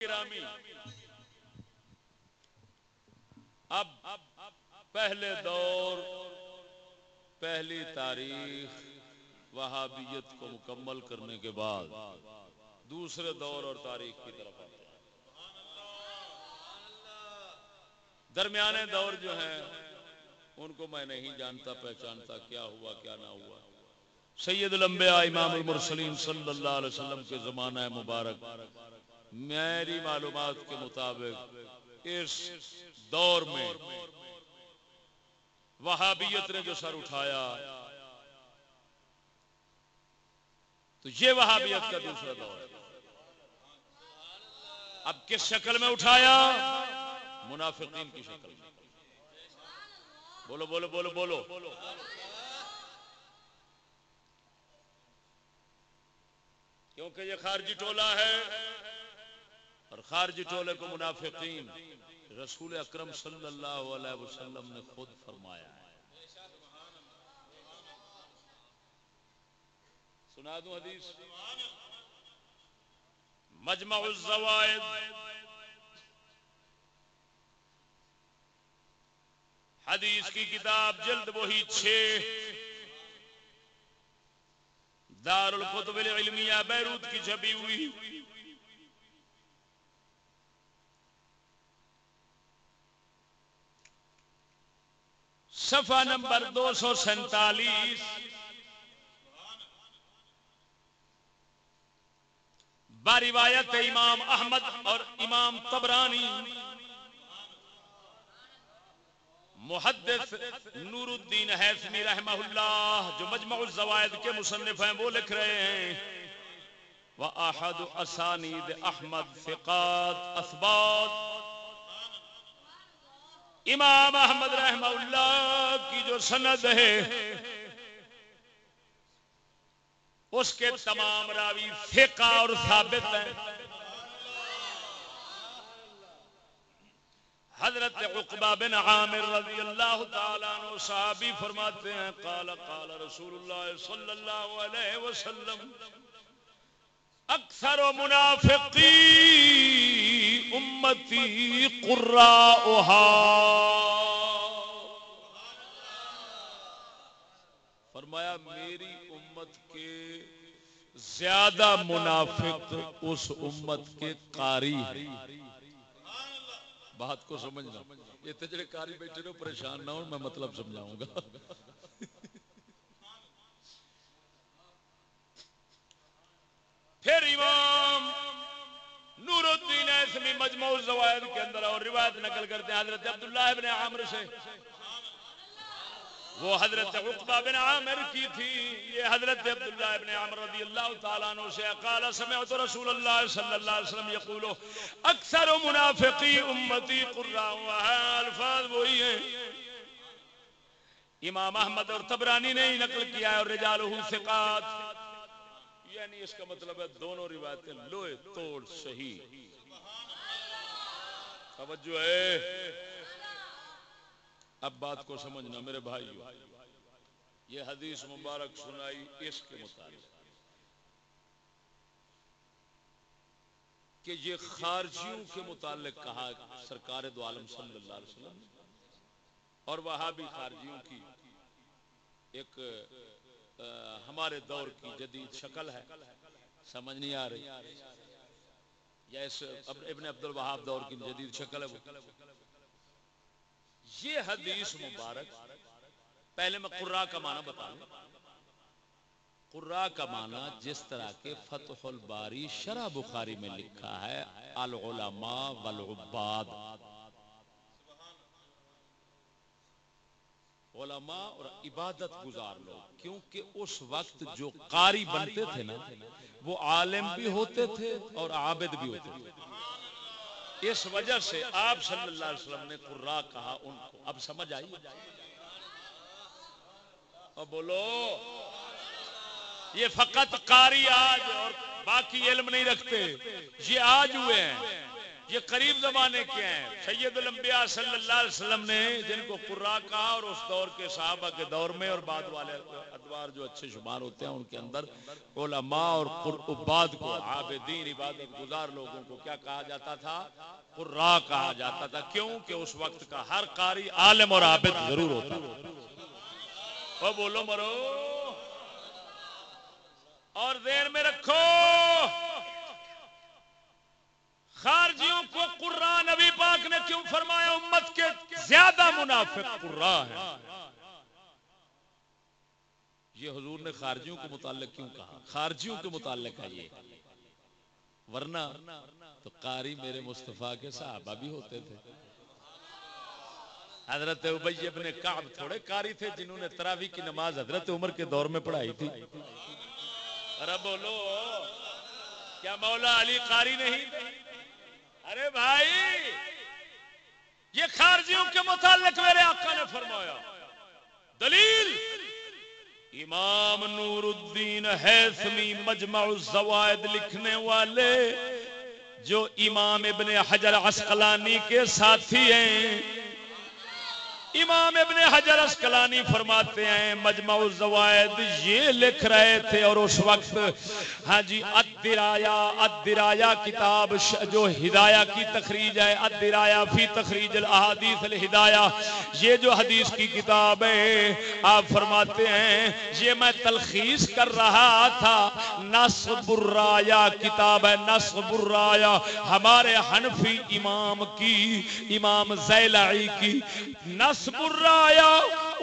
گرامی۔ اب پہلے دور، پہلی تاریخ وہابیت کو مکمل کرنے کے بعد دوسرے دور اور تاریخ کی طرف آتے ہیں۔ درمیانے دور جو ہیں، ان کو میں نہیں جانتا، پہچانتا کیا ہوا، کیا نہ ہوا۔ سید الانبیاء امام المرسلین صلی اللہ علیہ وسلم کے زمانہ مبارک میری معلومات کے مطابق اس دور میں وہابیت نے جو سر اٹھایا تو یہ وہابیت کا دوسرا دور ہے۔ اب کس شکل میں اٹھایا؟ منافقین کی شکل میں۔ بولو بولو بولو بولو۔ کیونکہ یہ خارجی ٹولہ ہے۔ اور خارجی ٹولے کو منافقین، رسول اکرم صلی اللہ علیہ وسلم نے خود فرمایا ہے۔ سنا دوں حدیث؟ مجمع الزوائد۔ حدیث کی کتاب جلد وہی چھ۔ دار القطب العلمیہ بیروت کی چھپی ہوئی۔ صفحہ نمبر دو سو سینتالیس۔ باروایت امام احمد اور امام تبرانی محدث نور الدین حیثمی رحمہ اللہ، جو مجمع الزوائد کے مصنف ہیں، وہ لکھ رہے ہیں۔ وَأَحَدُ أَسَانِيدِ أَحْمَدْ فِقَاتِ أَثْبَاتِ۔ امام احمد رحمہ اللہ کی جو سند ہے، اس کے تمام راوی فقہ اور ثابت ہیں۔ حضرت عقبہ بن عامر رضی اللہ تعالیٰ عنہ صحابی فرماتے ہیں، قال قال رسول اللہ صلی اللہ علیہ وسلم، اکثر منافقی امتی فرمایا، میری امت کے زیادہ منافق اس امت کے قاری بات کو سمجھنا۔ یہ تجرے کاری بیٹھے رہو، پریشان نہ ہو، میں مطلب سمجھاؤں گا پھر امام نور الدین ایسمی مجموع الزوائد کے اندر اور روایت نقل کرتے ہیں، حضرت عبداللہ ابن عامر سے۔ وہ حضرت عقبہ بن عامر کی تھی۔ یہ حضرت عبداللہ ابن عامر رضی اللہ تعالیٰ عنہ سے قال، سمعت رسول اللہ صلی اللہ علیہ وسلم یقولو اکثر منافقی امتی قرآن وہاں الفاظ وہی ہیں۔ امام احمد اور تبرانی نے ہی نقل کیا ہے، اور رجالہ ثقات۔ یعنی اس کا مطلب ہے، دونوں روایتیں لوئے توڑ صحیح۔ توجہ ہے۔ اب بات کو سمجھنا میرے بھائی یہ حدیث مبارک سنائی اس کے مطابق کہ یہ خارجیوں کے متعلق کہا سرکار دو عالم صلی اللہ علیہ وسلم اور وہاں بھی خارجیوں کی ایک ہمارے دور کی جدید شکل ہے۔ سمجھ نہیں آ رہی۔ یا اس ابن عبد الوہاب دور کی جدید شکل ہے وہ۔ یہ حدیث مبارک، پہلے میں قرآ کا معنی بتا دوں۔ قرآ کا معنی جس طرح کے فتح الباری شرح بخاری میں لکھا ہے، العلماء والعباد۔ علماء اور عبادت گزار لوگ، کیونکہ اس وقت جو قاری بنتے تھے نا وہ عالم بھی ہوتے تھے اور عابد بھی ہوتے تھے۔ اس وجہ سے آپ صلی اللہ علیہ وسلم نے قرا کہا ان کو۔ اب سمجھ آئی؟ اور بولو، یہ فقط قاری آج اور باقی علم نہیں رکھتے۔ یہ آج ہوئے ہیں۔ یہ قریب زمانے کے ہیں۔ سید الانبیاء صلی اللہ علیہ وسلم نے جن کو قرا کہا اور اس دور کے صحابہ کے دور میں اور بعد والے ادوار جو اچھے شمار ہوتے ہیں ان کے اندر علماء اور عباد کو، عابدین، عبادت گزار لوگوں کو کیا کہا جاتا تھا؟ قرا کہا جاتا تھا۔ کیوں؟ کہ اس وقت کا ہر قاری عالم اور عابد ضرور ہوتا وہ بولو مرو۔ اور دیر میں رکھو۔ خارجیوں کو قرآن نبی پاک نے کیوں فرمایا امت کے زیادہ منافق قرآن ہے یہ حضور نے خارجیوں کے متعلق کیوں کہا؟ خارجیوں کے متعلق ہے یہ۔ ورنہ تو قاری میرے مصطفیٰ کے صحابہ بھی ہوتے تھے۔ حضرت ابی ابن کعب تھوڑے قاری تھے جنہوں نے تراوی کی نماز حضرت عمر کے دور میں پڑھائی تھی۔ ارے بولو، کیا مولا علی قاری نہیں؟ ارے بھائی، یہ خارجیوں کے متعلق میرے آقا نے فرمایا۔ دلیل، امام نور الدین حیثمی مجمع الزوائد لکھنے والے جو امام ابن حجر عسقلانی کے ساتھی ہیں امام ابن حجر اسکلانی فرماتے ہیں، مجمع الزوائد یہ لکھ رہے تھے اور اس وقت ہاں جی ادرایا ادرایا کتاب جو ہدایہ کی تخریج ہے ادرایا فی تخریج الاحادیث الہدایہ، یہ جو حدیث کی کتاب ہے، آپ فرماتے ہیں، یہ میں تلخیص کر رہا تھا نصب الرایا کتاب ہے نصب الرایا ہمارے حنفی امام کی، امام زیلعی کی نصب برایا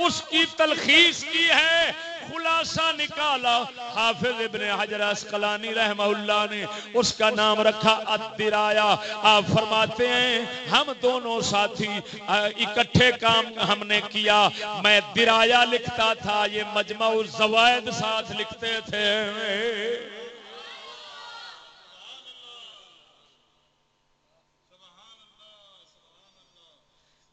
اس کی تلخیص کی ہے، خلاصہ نکالا، حافظ ابن حجر اسقلانی رحمہ اللہ نے اس کا نام رکھا ادرایا آپ فرماتے ہیں، ہم دونوں ساتھی اکٹھے کام ہم نے کیا۔ میں درایا لکھتا تھا، یہ مجمع الزوائد ساتھ لکھتے تھے۔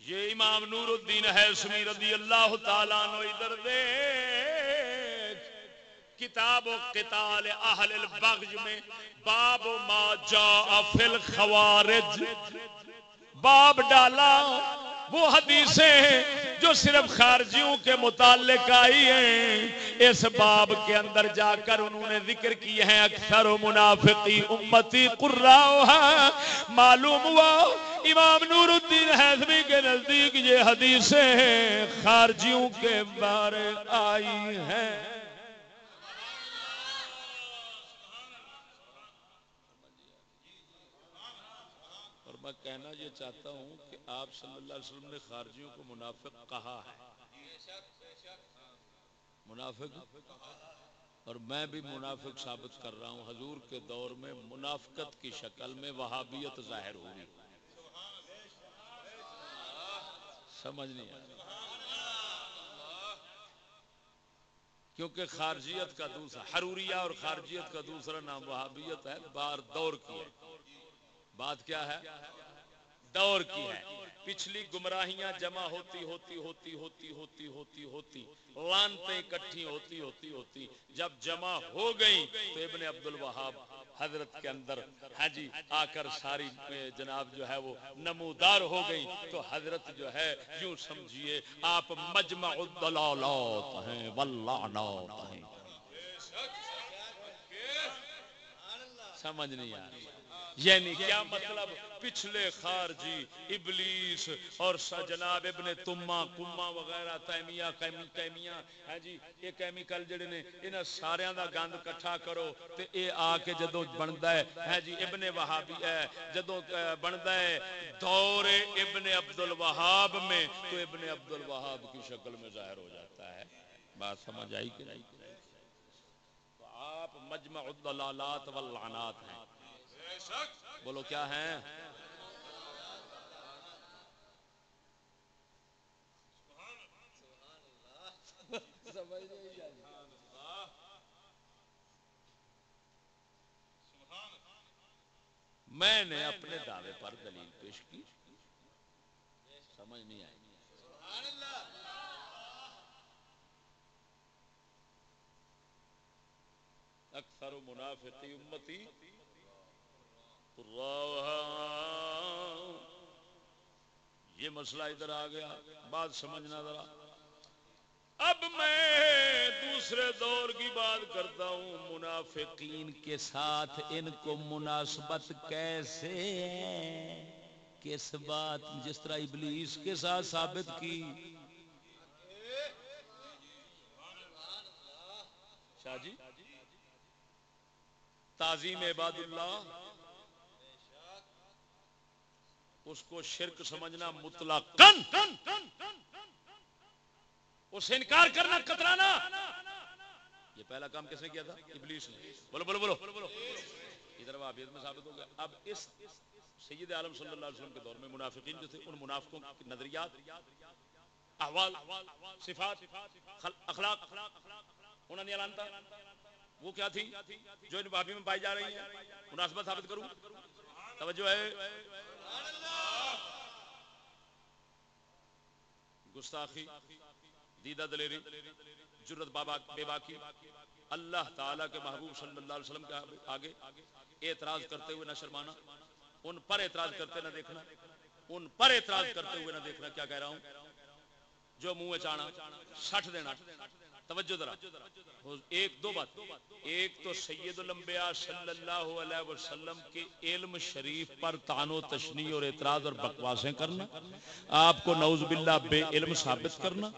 یہ امام نور الدین ہے سمی رضی اللہ تعالیٰ نو ادھر دیکھ، کتاب و قتال اہل البغج میں باب ما جاء فی الخوارج، باب ڈالا وہ حدیثیں جو صرف خارجیوں کے متعلق آئی ہیں، اس باب کے اندر جا کر انہوں نے ذکر کی ہیں، اکثر و منافقی امتی قرآ معلوم ہوا، امام نور الدین حیثمی کے نزدیک یہ حدیثیں خارجیوں کے بارے آئی ہیں۔ اور میں کہنا یہ چاہتا ہوں آپ صلی اللہ علیہ وسلم نے خارجیوں کو منافق کہا ہے۔ منافق؟ اور میں بھی منافق ثابت کر رہا ہوں، حضور کے دور میں منافقت کی شکل میں وہابیت ظاہر ہوئی سمجھ نہیں آ کیونکہ خارجیت کا دوسرا، حروریہ اور خارجیت کا دوسرا نام وہابیت ہے، بار دور کی ہے۔ بات کیا ہے؟ دور کی ہے۔ پچھلی گمراہیاں جمع ہوتی ہوتی ہوتی ہوتی ہوتی ہوتی ہوتی۔ لانتے اکٹھی ہوتی ہوتی ہوتی۔ جب جمع ہو گئی تو ابن عبد الوہاب حضرت کے اندر ہاں جی آ کر ساری جناب جو ہے وہ نمودار ہو گئی تو حضرت جو ہے، یوں سمجھیے، آپ مجمع الدلالات ہیں، واللعنات ہیں۔ سمجھ نہیں آ رہی۔ یعنی کیا مطلب؟ پچھلے خارجی ابلیس اور جناب ابن تما کما وغیرہ تیمیا تیمیا ہے ہاں جی یہ کیمیکل جڑے نے، انہاں سارے دا گند کٹھا کرو تے اے آ کے جدو بندا ہے ہے جی ابن وہابی ہے جدو بندا ہے دور ابن عبد الوہاب میں تو ابن عبد الوہاب کی شکل میں ظاہر ہو جاتا ہے۔ بات سمجھ آئی کہ نہیں؟ تو آپ مجمع الدلالات واللعنات ہیں۔ بولو کیا ہیں؟ میں نے اپنے دعوے پر دلیل پیش کی۔ سمجھ نہیں آئی۔ اکثر منافقی امتی یہ مسئلہ ادھر آ گیا، بات سمجھنا ذرا۔ اب میں دوسرے دور کی بات کرتا ہوں، منافقین کے ساتھ ان کو مناسبت کیسے ہے کس بات؟ جس طرح ابلیس کے ساتھ ثابت کی۔ شاہ جی تعظیم عباد اللہ۔ اس کو شرک سمجھنا مطلق اس سے انکار کرنا، کترانا۔ یہ پہلا کام کس نے کیا تھا؟ ابلیس نے۔ بولو بولو بولو۔ ادھر وابیت میں ثابت ہو گیا۔ اب اس سید عالم صلی اللہ علیہ وسلم کے دور میں منافقین جو تھے، ان منافقوں کی نظریات، احوال، صفات اخلاق، انہوں نے اعلان تھا وہ کیا تھی؟ جو ان بابی میں پائی جا رہی ہیں مناسبت ثابت کروں۔ توجہ ہے۔ گستاخی، دیدہ دلیری، جرت بابا بے باکی اللہ تعالیٰ کے محبوب صلی اللہ علیہ وسلم کے آگے اعتراض کرتے ہوئے نہ شرمانا، ان پر اعتراض کرتے نہ دیکھنا، ان پر اعتراض کرتے ہوئے نہ دیکھنا، کیا کہہ رہا ہوں؟ جو منہ چانا سٹ دینا۔ توجہ ذرا۔ ایک دو بات۔ ایک تو سید الانبیاء صلی اللہ علیہ وسلم کے علم شریف پر تان و تشنی اور اعتراض اور بکواسیں کرنا، آپ کو نعوذ باللہ بے علم ثابت کرنا۔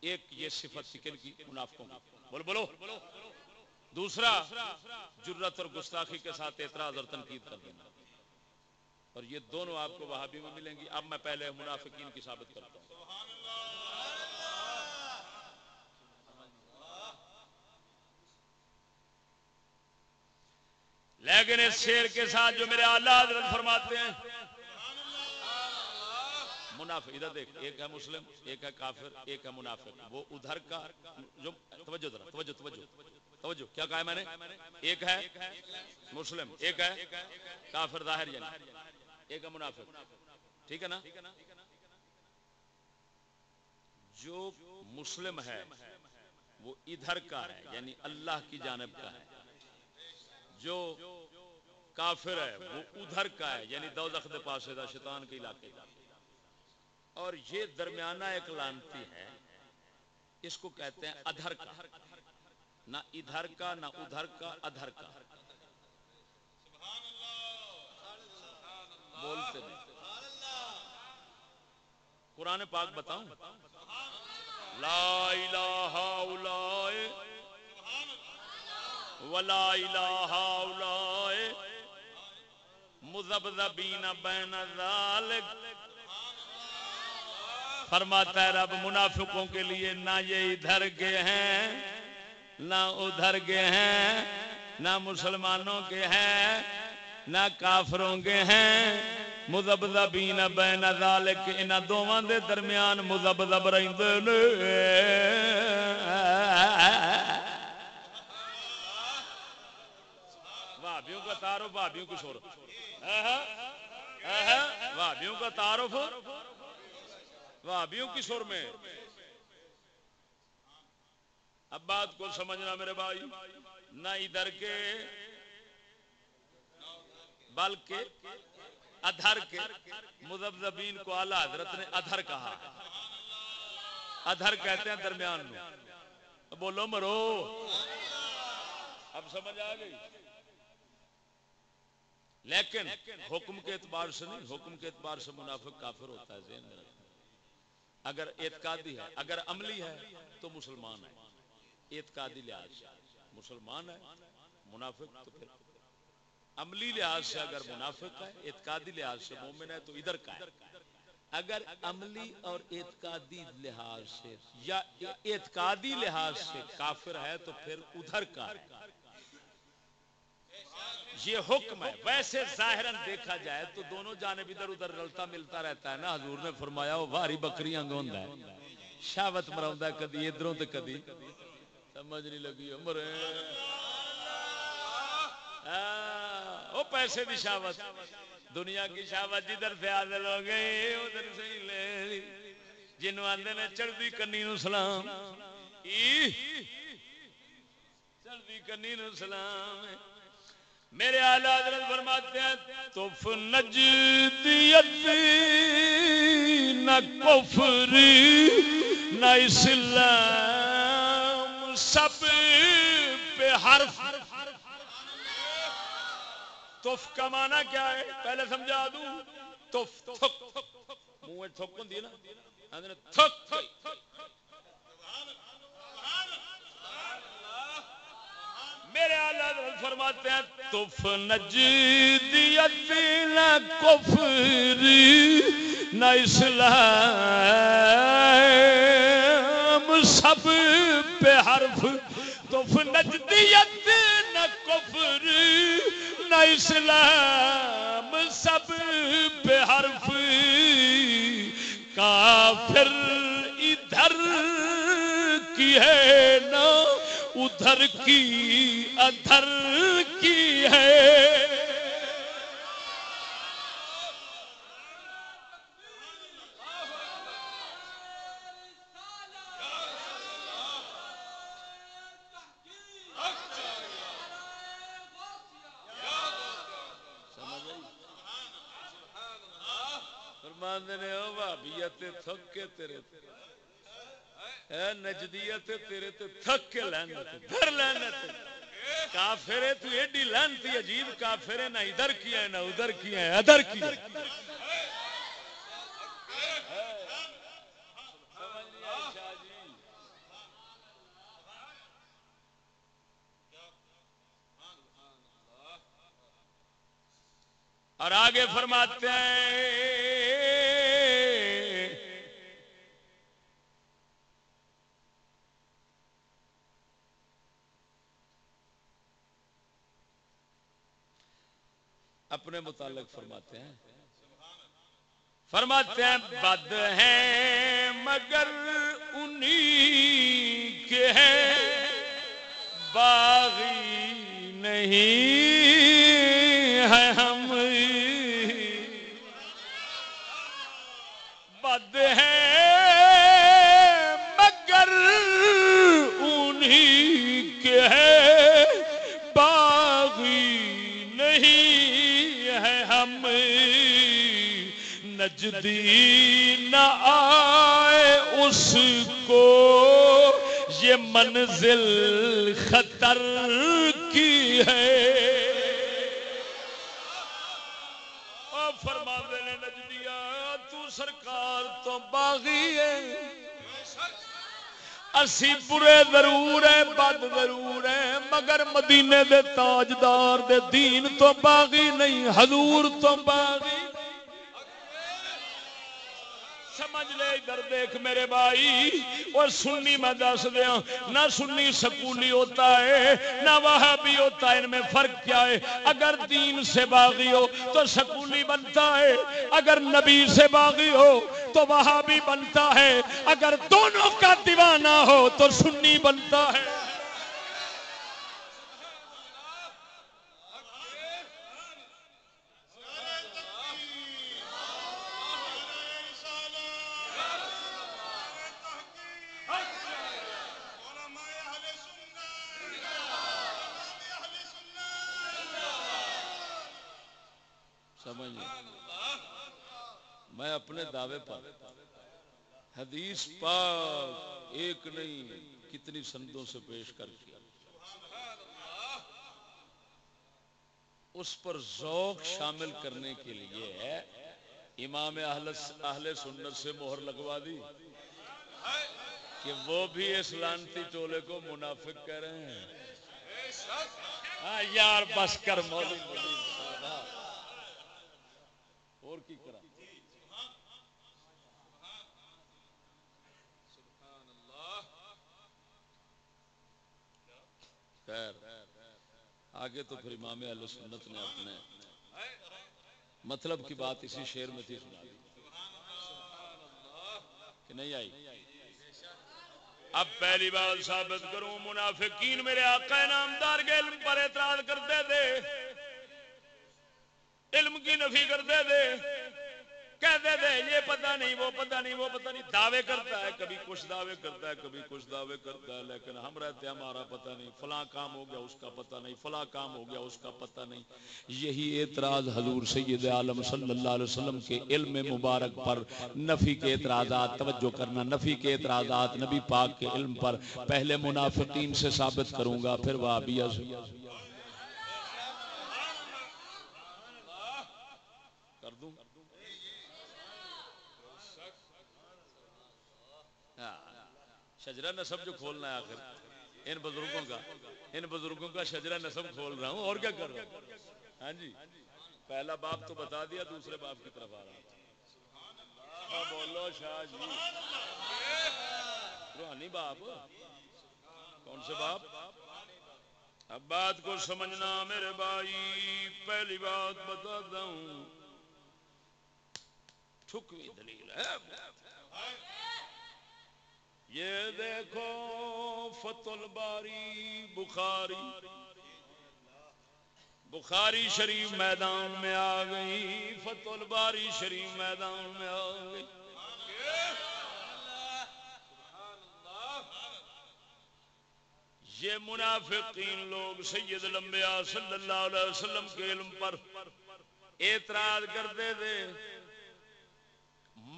ایک یہ صفت سکن کی منافقوں کی۔ بولو دوسرا جرت اور گستاخی کے ساتھ اعتراض اور تنقید کر دینا۔ اور یہ دونوں آپ کو وہاں بھی میں ملیں گی۔ اب میں پہلے منافقین کی ثابت کرتا ہوں۔ لیکن اس شیر کے ساتھ جو میرے آلہ حضرت فرماتے ہیں، منافق، ادھر دیکھ، ایک ہے مسلم، ایک ہے کافر، ایک ہے منافق۔ وہ ادھر کا جو، توجہ ذرا، توجہ توجہ توجہ، کیا کہا ہے میں نے؟ ایک ہے مسلم، ایک ہے کافر ظاہر یعنی۔ ایک ہے منافق۔ ٹھیک ہے نا؟ جو مسلم ہے، وہ ادھر کا ہے یعنی اللہ کی جانب کا ہے۔ جو کافر ہے، وہ ادھر کا ہے یعنی دوزخ دے پاس ہے شیطان کے علاقے۔ کا اور یہ درمیانہ ایک لانتی ہے، اس کو کہتے ہیں ادھر کا۔ نہ ادھر کا، نہ ادھر کا ادھر کا۔ بولتے نہیں۔ قرآن پاک بتاؤں۔ لا الہ اولائے ولا الہ اولائے مذبذبین بین ذالک۔ فرماتا ہے رب، منافقوں کے لیے نہ یہ ادھر کے ہیں، نہ ادھر کے ہیں، نہ مسلمانوں کے ہیں نہ کافروں کے ہیں مذبذبین بین ذالک ان دوواں دے درمیان مذبذب رہندے نے۔ بھابیوں کا تعارف بھابیوں کی شور بھابیوں کا تعارف وہابیوں کی سر میں۔ اب بات کو سمجھنا میرے بھائی، نہ ادھر کے بلکہ ادھر کے مذبذبین کو اعلی حضرت نے ادھر کہا۔ ادھر کہتے ہیں درمیان میں بولو مرو۔ اب سمجھ آ گئی۔ لیکن حکم کے اعتبار سے نہیں، حکم کے اعتبار سے منافق کافر ہوتا ہے ذہن میں۔ اگر اعتقادی ہے، اگر عملی ہے تو مسلمان ہے۔ اعتقادی لحاظ مسلمان ہے، منافق تو پھر عملی لحاظ سے اگر منافق ہے، اعتقادی لحاظ سے مومن ہے، تو ادھر کا ہے۔ اگر عملی اور اعتقادی لحاظ سے یا اعتقادی لحاظ سے کافر ہے، تو پھر ادھر کا ہے۔ یہ حکم ہے۔ ویسے ظاہراً دیکھا جائے تو دونوں جانب ادھر ادھر رلتا ملتا رہتا ہے نا۔ حضور نے فرمایا، وہ بھاری بکریاں گوندا ہے۔ شاوت مراوندا ہے، کدی ادھروں تے کدی۔ سمجھ نہیں لگی، عمر او پیسے دی شاوت دنیا کی شاوت جدھر سے حاصل ہو گئی، ادھر سے ہی لے جنوں آندے نے چڑھدی کنی سلام۔ چڑھدی کنی سلام۔ میرے آلہ حضرت فرماتے ہیں، تف نجدیت نہ کفری، نہ اسلام، سب پہ حرف۔ تف کا معنی کیا ہے؟ پہلے سمجھا دوں۔ تف تھک منہ تھک ہوندی ہے نا؟ تھک تھک میرے آلہ فرماتے ہیں تف نجدیت نہ کفری، نہ اسلام سب پہ حرف۔ تف نجدیت نہ کفری اسلام سب پہ حرف کافر ادھر کی ہے نا ادھر کی ادھر کی ہے فرماندے او بھابیت تھک کے تیرے اے نجدیت تیرے تے تھک کے لینا دھر لینا کافر ہے تو ایڈی لانتی عجیب کافر ہے نہ ادھر کیا ہے نہ ادھر کیا ہے ادھر کیا اور آگے فرماتے ہیں اپنے متعلق فرماتے ہیں۔ فرماتے ہیں بد ہیں مگر انہی کے ہیں باغی نہیں۔ نجدی نہ آئے اس کو، یہ منزل خطر کی ہے۔ فرما دے نے نجدیا تو سرکار تو باغی ہے۔ اسی برے ضرور ہے بد ضرور ہے مگر مدینے دے تاجدار دے دین تو باغی نہیں، حضور تو باغی سمجھ لے ادھر دیکھ میرے بھائی، اور سنی میں دس دیا، نہ سنی سکولی ہوتا ہے، نہ وہاں بھی ہوتا ہے، ان میں فرق کیا ہے؟ اگر دین سے باغی ہو تو سکولی بنتا ہے، اگر نبی سے باغی ہو تو وہاں بھی بنتا ہے، اگر دونوں کا دیوانہ ہو تو سنی بنتا ہے سمجھ میں اپنے دعوے پر حدیث پاک ایک نہیں، کتنی سندوں سے پیش کر کیا اس پر ذوق شامل کرنے کے لیے ہے امام اہل سنت سے مہر لگوا دی کہ وہ بھی اس لانتی ٹولے کو منافق کہہ رہے ہیں۔ ہاں یار، بس کر مولوی مولوی اور کی کرا؟ خیر۔ آگے تو پھر امام علیہ سنت نے اپنے مطلب کی بات اسی شعر میں تھی سنا دی۔ کہ نہیں آئی؟ اب پہلی بات ثابت کروں، منافقین میرے آقا نامدار کے علم پر اعتراض کرتے تھے، علم کی نفی کرتے تھے۔ کہتے تھے یہ پتہ نہیں، وہ پتہ نہیں، وہ پتہ نہیں، دعوے کرتا ہے، کبھی کچھ دعوے کرتا ہے، کبھی کچھ دعوے کرتا ہے، لیکن ہم رہتے ہیں، ہمارا پتہ نہیں، فلاں کام ہو گیا، اس کا پتہ نہیں، فلاں کام ہو گیا، اس کا پتہ نہیں۔ یہی اعتراض حضور سید عالم صلی اللہ علیہ وسلم کے علم مبارک پر، نفی کے اعتراضات، توجہ کرنا، نفی کے اعتراضات نبی پاک کے علم پر، پہلے منافقین سے ثابت کروں گا، پھر وہابیہ سے کر دوں ہاں، شجرہ نصب جو کھولنا ہے آخر۔ ان بزرگوں کا۔ ان بزرگوں کا شجرہ نصب کھول رہا ہوں۔ اور کیا کر رہا ہوں ہاں جی۔ پہلا باپ تو بتا دیا، دوسرے باپ کی طرف آ رہا ہوں۔ بولو شاہ جی۔ روحانی باپ۔ کون سے باپ؟ اب بات کو سمجھنا میرے بھائی، پہلی بات بتا ہوں ٹھکوی دلیل ہے۔ یہ دیکھو فت الباری بخاری۔ بخاری شریف میدان میں آ گئی فت الباری شریف میدان میں آ گئی۔ یہ منافقین لوگ سید الانبیاء صلی اللہ علیہ وسلم کے علم پر اعتراض کرتے تھے۔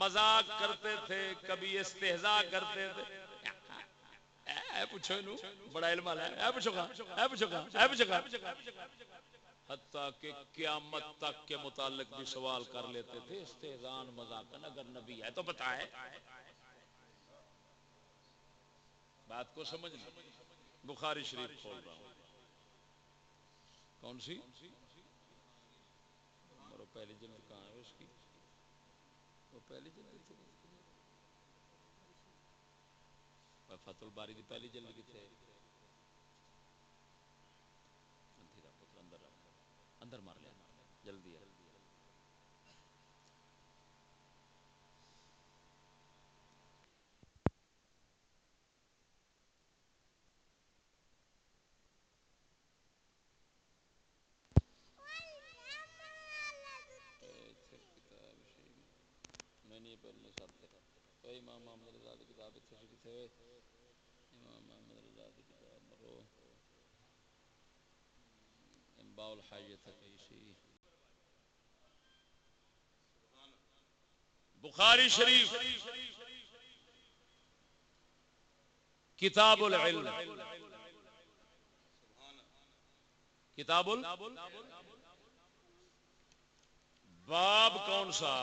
مذاق کرتے تھے، کبھی استحضاء کرتے تھے۔ اے پوچھو انہوں، بڑا علم والا ہے۔ اے پوچھو گا، اے پوچھو گا، اے پوچھو گا۔ حتیٰ کہ قیامت تک کے متعلق بھی سوال کر لیتے تھے استحزان مذاقن اگر نبی ہے تو بتائے بات کو سمجھنا بخاری شریف کھول رہا ہوں۔ کون سی؟ مرو پہلی جلد کہاں ہے اس کی وہ پہلی جلد تھی۔ فت الباری دی پہلی جلد کتنے اندر اندر مار لیا جلدی ہے امام محمد رضا کی کتاب اتنے سے کتنے امام محمد رضا کی کتاب مرو امباء کیسی بخاری شریف، کتاب العلم، کتاب باب کون سا؟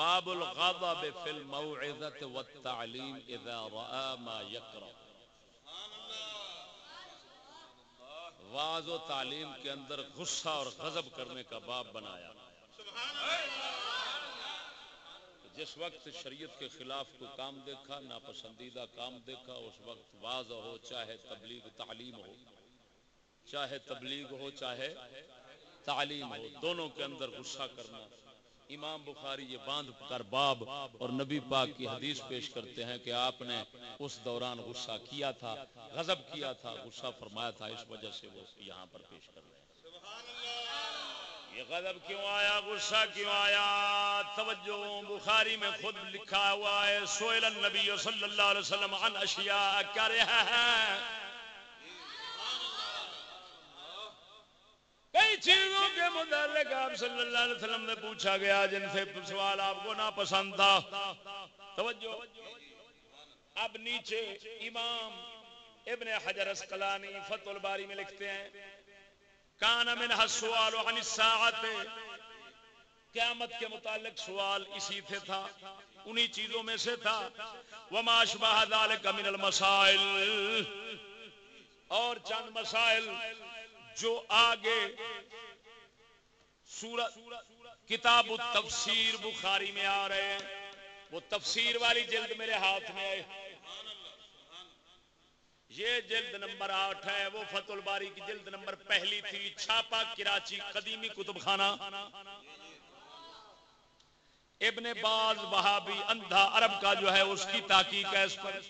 باب الغضب فی الموعظت والتعلیم اذا رأى ما یقرأ واز و تعلیم کے اندر غصہ اور غضب کرنے کا باب بنایا۔ جس وقت شریعت کے خلاف کوئی کام دیکھا، ناپسندیدہ کام دیکھا، اس وقت واضح ہو، چاہے تبلیغ تعلیم ہو، چاہے تبلیغ ہو، چاہے تعلیم ہو، دونوں کے اندر غصہ کرنا۔ امام بخاری یہ باندھ کر باب اور نبی پاک کی حدیث پیش کرتے ہیں کہ آپ نے اس دوران غصہ کیا تھا، غضب کیا تھا، غصہ فرمایا تھا، اس وجہ سے وہ یہاں پر پیش کر رہے ہیں۔ یہ غضب کیوں آیا؟ غصہ کیوں آیا؟ توجہ، بخاری میں خود لکھا ہوا ہے، سوئل النبی صلی اللہ علیہ وسلم عن اشیاء کیا رہا ہے کئی چیزوں کے متعلق آپ صلی اللہ علیہ وسلم نے پوچھا گیا، جن سے سوال آپ کو ناپسند تھا۔ توجہ۔ اب نیچے امام ابن حجر اسقلانی فتح الباری میں لکھتے ہیں، کان من السؤال عن الساعت۔ قیامت کے متعلق سوال اسی تھے تھا، انہی چیزوں میں سے تھا۔ وما شبہ ذلك من المسائل۔ اور چند مسائل جو آگے سورت کتاب التفسیر بخاری میں آ رہے ہیں۔ وہ تفسیر والی جلد میرے ہاتھ میں آئے۔ یہ جلد نمبر آٹھ ہے، وہ فت الباری کی جلد نمبر پہلی تھی، چھاپا کراچی قدیمی کتب خانہ۔ ابن باز بہابی اندھا عرب کا جو ہے، اس کی تحقیق ہے اس پر۔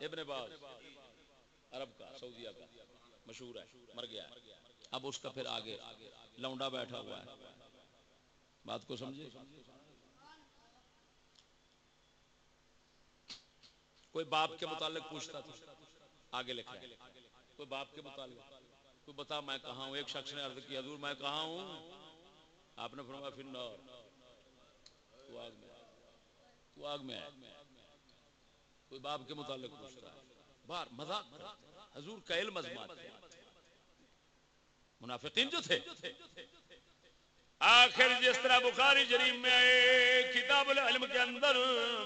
ابن باز، عرب کا، سعودیہ کا، مشہور ہے، مر گیا ہے۔ اب اس کا پھر آگے لونڈا بیٹھا ہوا ہے۔ بات کو سمجھے؟ کوئی باپ کے متعلق پوچھتا تھا۔ آگے لکھا ہے۔ کوئی باپ کے متعلق۔ کوئی بتا میں کہاں ہوں؟ ایک شخص نے عرض کیا، حضور میں کہاں ہوں؟ آپ نے فرمایا پھر نور تو آگ میں تو آگ میں ہے کوئی باپ کے متعلق پوچھتا ہے۔ بار مذاق حضور کا علم ازمات منافقین جو تھے۔ آخر جس طرح بخاری جریم میں آئے، کتاب العلم کے اندر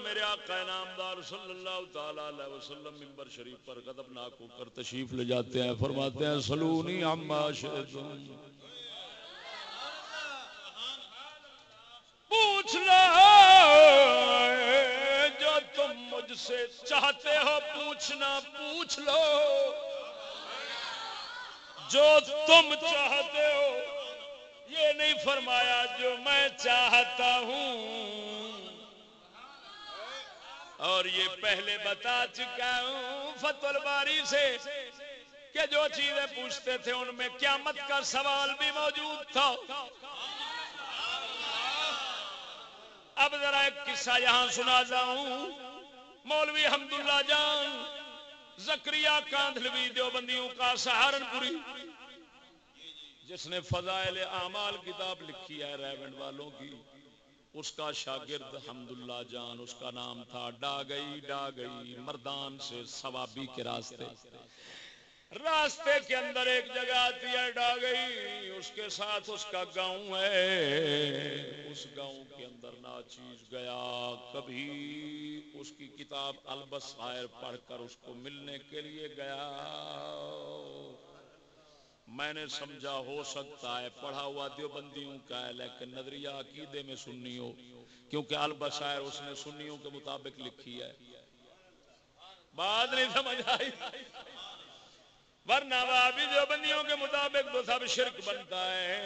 میرے آقا نامدار صلی اللہ تعالی علیہ وسلم ممبر شریف پر قدم ناک ہو کر تشریف لے جاتے ہیں، فرماتے ہیں، سلونی عما شئتم۔ پوچھ لو جو تم مجھ سے چاہتے ہو پوچھنا پوچھ لو۔ جو تم چاہتے ہو۔ یہ نہیں فرمایا جو میں چاہتا ہوں۔ اور یہ پہلے بتا چکا ہوں فتح باری سے کہ جو چیزیں پوچھتے تھے ان میں قیامت کا سوال بھی موجود تھا۔ اب ذرا ایک قصہ یہاں سنا جاؤں۔ مولوی حمداللہ جان زکریہ کاندھلوی دیوبندیوں کا سہارنپوری جس نے فضائل اعمال کتاب لکھی ہے ریونڈ والوں کی، اس کا شاگرد حمداللہ جان، اس کا نام تھا ڈا گئی ڈا گئی مردان سے ثوابی کے راستے۔ راستے کے اندر ایک جگہ آتی ہے ڈا گئی، اس کے ساتھ اس کا گاؤں ہے۔ اس گاؤں کے اندر نا چیز گیا۔ کبھی اس کی کتاب البسائر پڑھ کر اس کو ملنے کے لیے گیا۔ میں نے سمجھا، ہو سکتا ہے، پڑھا ہوا دیوبندیوں کا ہے، لیکن نظریہ عقیدے میں سننی ہو، کیونکہ البشائر اس نے سنیوں کے مطابق لکھی ہے۔ بات نہیں سمجھ آئی۔ ورنہ بھی دیوبندیوں کے مطابق تو سب شرک بنتا ہے۔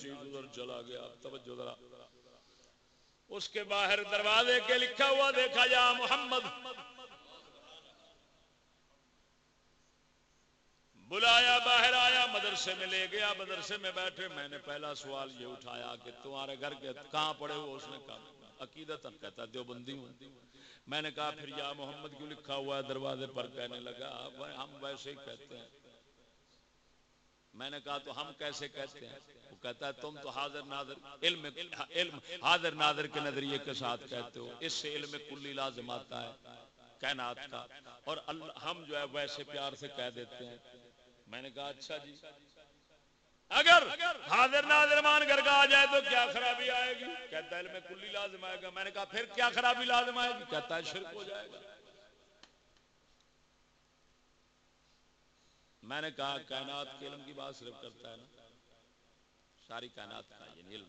چیز ادھر چلا گیا توجہ ذرا۔ اس کے باہر دروازے کے لکھا ہوا دیکھا جا، محمد۔ بلایا، باہر آیا، مدرسے میں لے گیا، مدرسے میں بیٹھے۔ میں نے پہلا سوال یہ اٹھایا کہ تمہارے گھر کے کہاں پڑے ہو؟ اس نے کہا عقیدت کہتا، دیوبندی ہوں۔ میں نے کہا پھر یا محمد کیوں لکھا ہوا ہے؟ دروازے پر کہنے لگا ہم ویسے ہی کہتے ہیں۔ میں نے کہا تو ہم کیسے کہتے ہیں؟ وہ کہتا ہے، تم تو حاضر ناظر، علم علم، حاضر ناظر کے نظریے کے ساتھ کہتے ہو۔ اس سے علم کلی لازم آتا ہے، کائنات کا۔ اور ہم جو ہے ویسے پیار سے کہہ دیتے ہیں۔ میں نے کہا اچھا جی۔ اگر حاضر ناظر مان کر آ جائے تو کیا خرابی آئے گی؟ کہتا ہے علم کلی لازم آئے گا۔ میں نے کہا پھر کیا خرابی لازم آئے گی؟ کہتا ہے شرک ہو جائے گا۔ میں نے کہا کائنات کے علم کی بات صرف کرتا ہے نا۔ ساری کائنات کا یعنی علم۔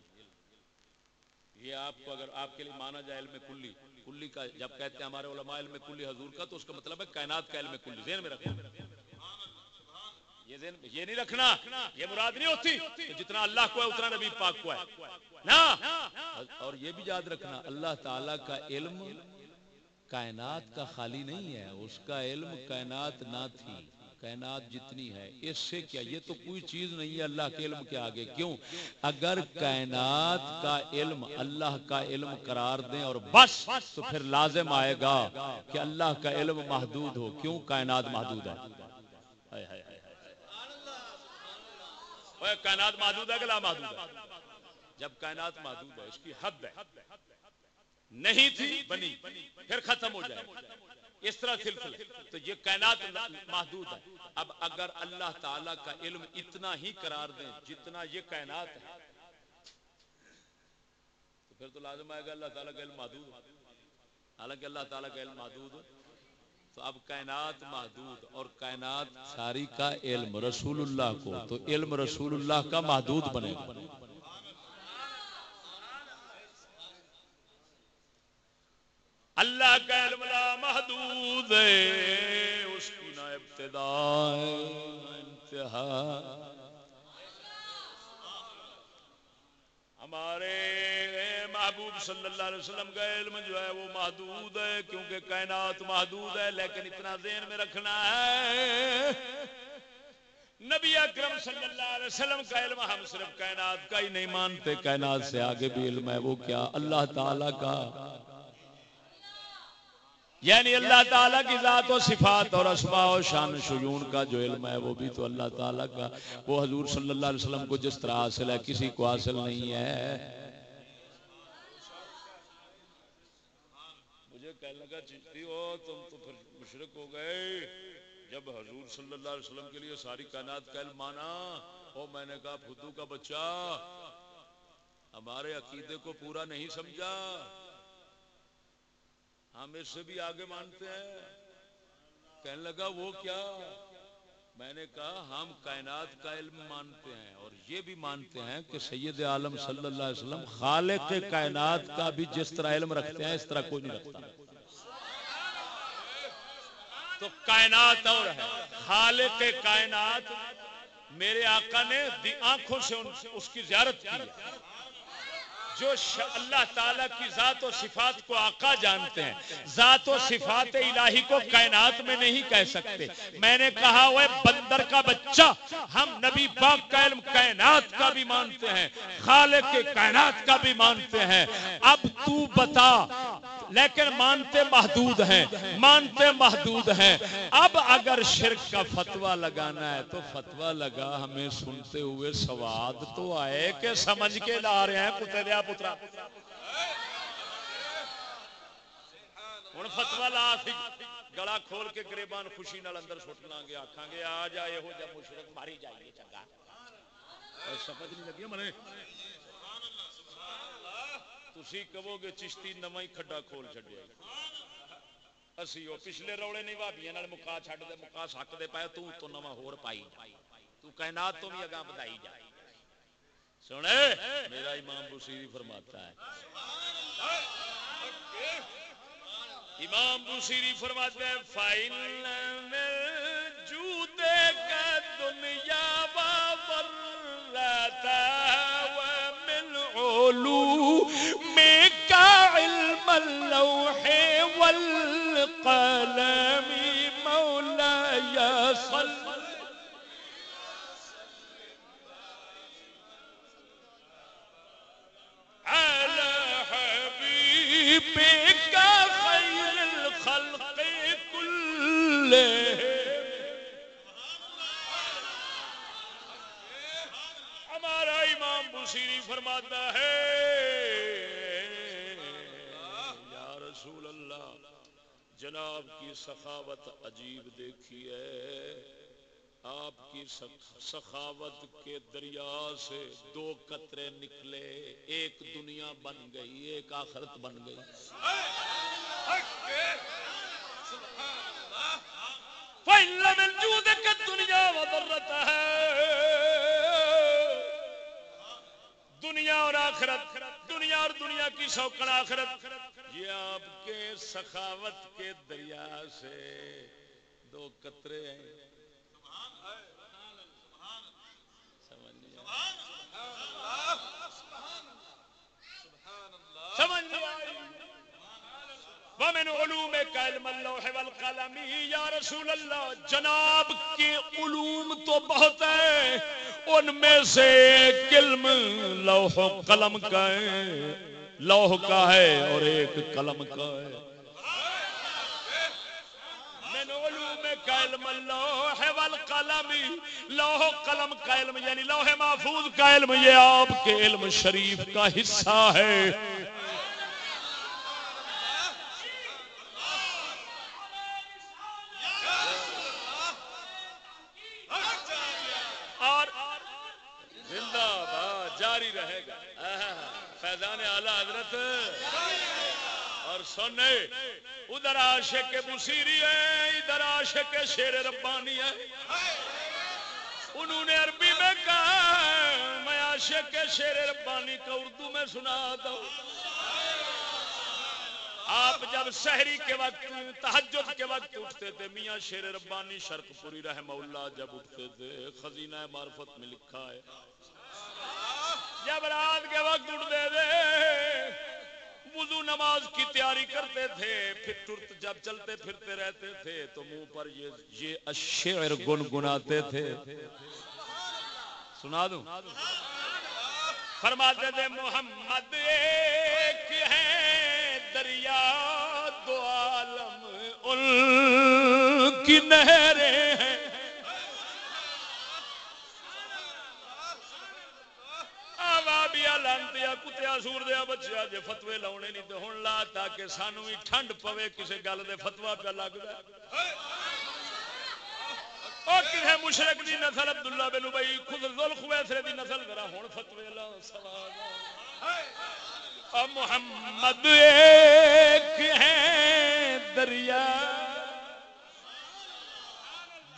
یہ آپ کو اگر آپ کے لیے مانا جائے علم کلی کلی کا جب کہتے ہیں ہمارے علماء علم کلی حضور کا تو اس کا مطلب ہے کائنات کا علم کلی۔ ذہن میں رکھیں یہ نہیں رکھنا، یہ مراد نہیں ہوتی جتنا اللہ کو ہے، اتنا نبی پاک کو ہے۔ نا اور یہ بھی یاد رکھنا، اللہ تعالی کا علم کائنات کا خالی نہیں ہے، اس کا علم کائنات نہ تھی، کائنات جتنی ہے۔ اس سے کیا؟ یہ تو کوئی چیز نہیں ہے اللہ کے علم کے آگے۔ کیوں؟ اگر کائنات کا علم اللہ کا علم قرار دیں اور بس تو پھر لازم آئے گا کہ اللہ کا علم محدود ہو۔ کیوں؟ کائنات محدود ہے۔ کائنات محدود ہے کہ لا محدود ہے؟ جب کائنات محدود ہے، اس کی حد ہے۔ نہیں تھی، بنی۔ پھر ختم ہو جائے۔ اس طرح سلسلہ۔ تو یہ کائنات محدود ہے۔ اب اگر اللہ تعالی کا علم اتنا ہی قرار دیں جتنا یہ کائنات ہے، تو پھر تو لازم آئے گا اللہ تعالیٰ کا علم محدود حالانکہ اللہ تعالیٰ کا علم محدود تو اب کائنات محدود اور کائنات ساری کا علم رسول اللہ کو، تو علم رسول اللہ کا محدود بنے گا۔ اللہ کا علم لا محدود ہے، اس کی نہ ابتدا انتہا۔ ہمارے محبوب صلی اللہ علیہ وسلم کا علم جو ہے وہ محدود ہے، کیونکہ کائنات محدود ہے، لیکن اتنا ذہن میں رکھنا ہے۔ نبی اکرم صلی اللہ علیہ وسلم کا علم ہم صرف کائنات کا ہی نہیں مانتے، کائنات سے آگے بھی علم ہے وہ کیا؟ اللہ تعالی کا۔ یعنی اللہ تعالیٰ کی ذات و صفات اور اسماء و شان شیون کا جو علم ہے وہ بھی تو اللہ تعالیٰ کا۔ وہ حضور صلی اللہ علیہ وسلم کو جس طرح حاصل ہے، کسی کو حاصل نہیں ہے۔ مجھے کہنے لگا چشتی ہو، تم تو پھر مشرق ہو گئے۔ جب حضور صلی اللہ علیہ وسلم کے لیے ساری کائنات کا علم مانا او میں نے کہا فدو کا بچہ، ہمارے عقیدے کو پورا نہیں سمجھا۔ ہاں، ہم اس سے بھی آگے مانتے ہیں۔ کہنے لگا، وہ کیا؟ میں نے کہا، ہم کائنات کا علم مانتے ہیں اور یہ بھی مانتے ہیں کہ سید عالم صلی اللہ علیہ وسلم خالق کائنات کا بھی جس طرح علم رکھتے ہیں، اس طرح کوئی نہیں رکھتا۔ تو کائنات اور ہے۔ خالق کائنات، میرے آقا نے آنکھوں سے اس کی زیارت کی جو اللہ تعالیٰ کی ذات و صفات کو آقا جانتے ہیں، ذات و صفات الہی کو کائنات میں نہیں کہہ سکتے۔ میں نے کہا وہ بندر کا بچہ، ہم نبی پاک کا علم کائنات کا بھی مانتے ہیں، خالق کے کائنات کا بھی مانتے ہیں۔ اب تو بتا، لیکن مانتے محدود ہیں، مانتے محدود ہیں۔ اب اگر شرک کا فتوا لگانا ہے تو فتوا لگا ہمیں سنتے ہوئے سواد تو آئے کہ سمجھ کے لا رہے ہیں، کتے دیا پترا۔ ہوں فتوا لا سی۔ گلا کھول کے گریبان خوشی نال اندر سٹ لاں گے آکھاں گے، آ جا یہ جب مشرک ماری جائیے، چنگا۔ سمجھ نہیں لگی منے تھی کہو گے چشتی نو ہی کھڈا کھول چڈیا اسی وہ پچھلے روڑے نہیں بھابیا مکا چھڈ دے مکا سکتے پائے تو تو نواں ہور پائی تو کائنات تو بھی اگاں بدائی جائے سنے میرا امام بصیری فرماتا ہے۔ امام بصیری فرماتا ہے فائن جوتے کا دنیا بابر رہتا ومن علو جناب کی سخاوت عجیب دیکھی ہے۔ آپ کی سخاوت کے دریا سے دو قطرے نکلے، ایک دنیا بن گئی، ایک آخرت بن گئی۔ دنیا وضرت ہے دنیا اور آخرت، دنیا اور دنیا کی سوکڑ آخرت۔ یہ آپ کے سخاوت کے دریا سے دو قطرے ہیں۔ سمجھ ومن علوم کا علم اللوح والقلم. یا رسول اللہ، جناب، کے علوم تو بہت ہے ان میں سے ایک علم لوح قلم کا ہے۔ لوح کا ہے اور ایک قلم کا ہے۔ من علم اللوح والقلم. لوح قلم کا علم یعنی لوح محفوظ کا علم، یہ آپ کے علم شریف کا حصہ ہے۔ اور ادھر عاشق بصیری ہے، ادھر عاشق شیر ربانی ہے۔ انہوں نے عربی میں کہا میں عاشق شیر ربانی کا اردو میں سنا دوں۔ آپ جب شہری کے وقت تحجد کے وقت اٹھتے تھے، میاں شیر ربانی شرک پوری رحم اللہ جب اٹھتے تھے، خزینہ معرفت میں لکھا ہے۔ جب رات کے وقت اٹھتے تھے وضو نماز کی تیاری کرتے تھے، پھر ٹرت جب چلتے پھرتے رہتے تھے تو منہ پر یہ یہ الشعر گنگناتے تھے۔ سنا دوں؟ فرماتے تھے، محمد ایک ہے دریا دو عالم، ان کی نہریں کتیا سور دیا بچیا جے فتوے لاؤنے نہیں تو ہن لا تاکہ سانو بھی ٹھنڈ پوے، کسے گل دے فتوا پہ لگ دا او کسے دی نسل، عبداللہ بن ابی، خود ذل خویسرے دی نسل، ذرا ہن فتوے لا سوال محمد ایک ہے دریا۔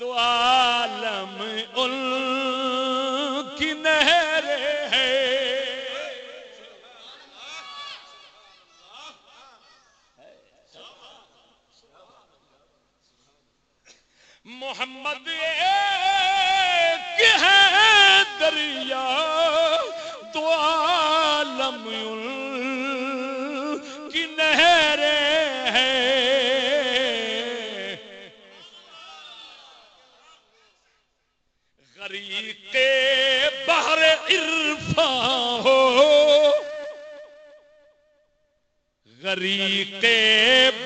دو عالم ان کی نہر ہے محمد ایک ہے دریا، دو عالم کی نہر ہے غریق بحر عرفان ہو۔ غریق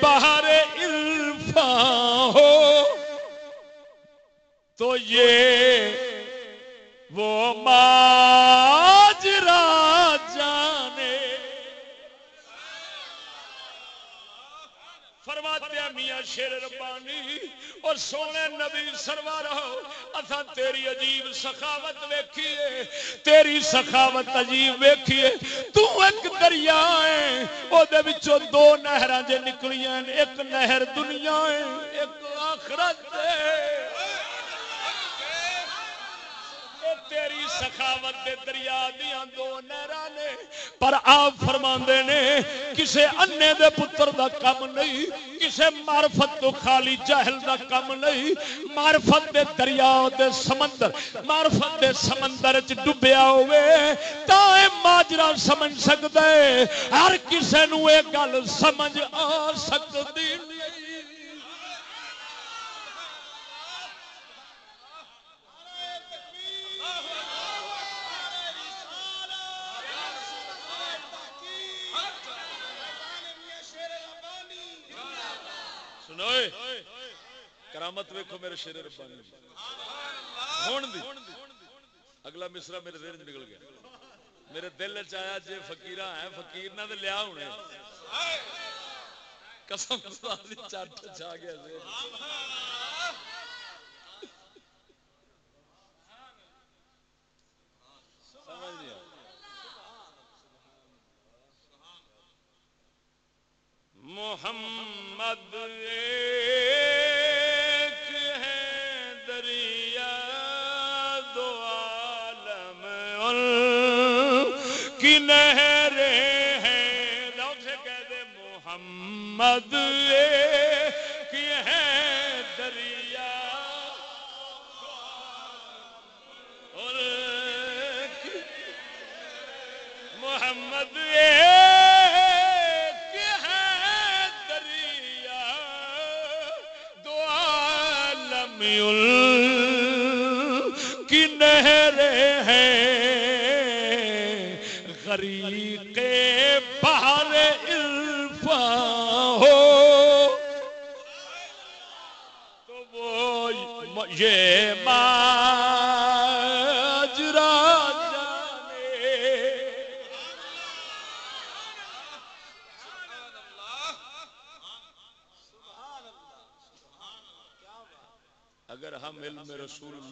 بحر عرفان ہو۔ تو یہ وہ ماجرا جانے۔ فرماتے ہیں میاں شیر ربانی اور سونے نبی سرور ہو تیری عجیب سخاوت ویکھیے، تیری سخاوت عجیب ویکھیے۔ تو ایک دریا ہے او دے وچوں دو نہراں جے نکلیاں ایک نہر دنیا ہے، ایک آخرت ہے اے تیری سخاوت دے دریا دیاں دو نہراں نے۔ پر آپ فرماندے نے، کسے انے دے پتر دا کم نہیں، کسے معرفت تو خالی جہل دا کم نہیں۔ معرفت دے دریا دے سمندر، معرفت دے سمندر چ ڈبیا ہوئے تا اے ماجرا سمجھ سکدا ہے ہر کسے نو اے گل سمجھ آ سکدی نہیں۔ سنوئے کرامت ویکھو میرے شیر ربانی ہون دی اگلا مصرا میرے ذہن چ نکل گیا میرے دل چ آیا جے فقیرہ ہیں فقیر نہ تے لیا ہونے قسم خدا دی چٹ چھا گیا ذہن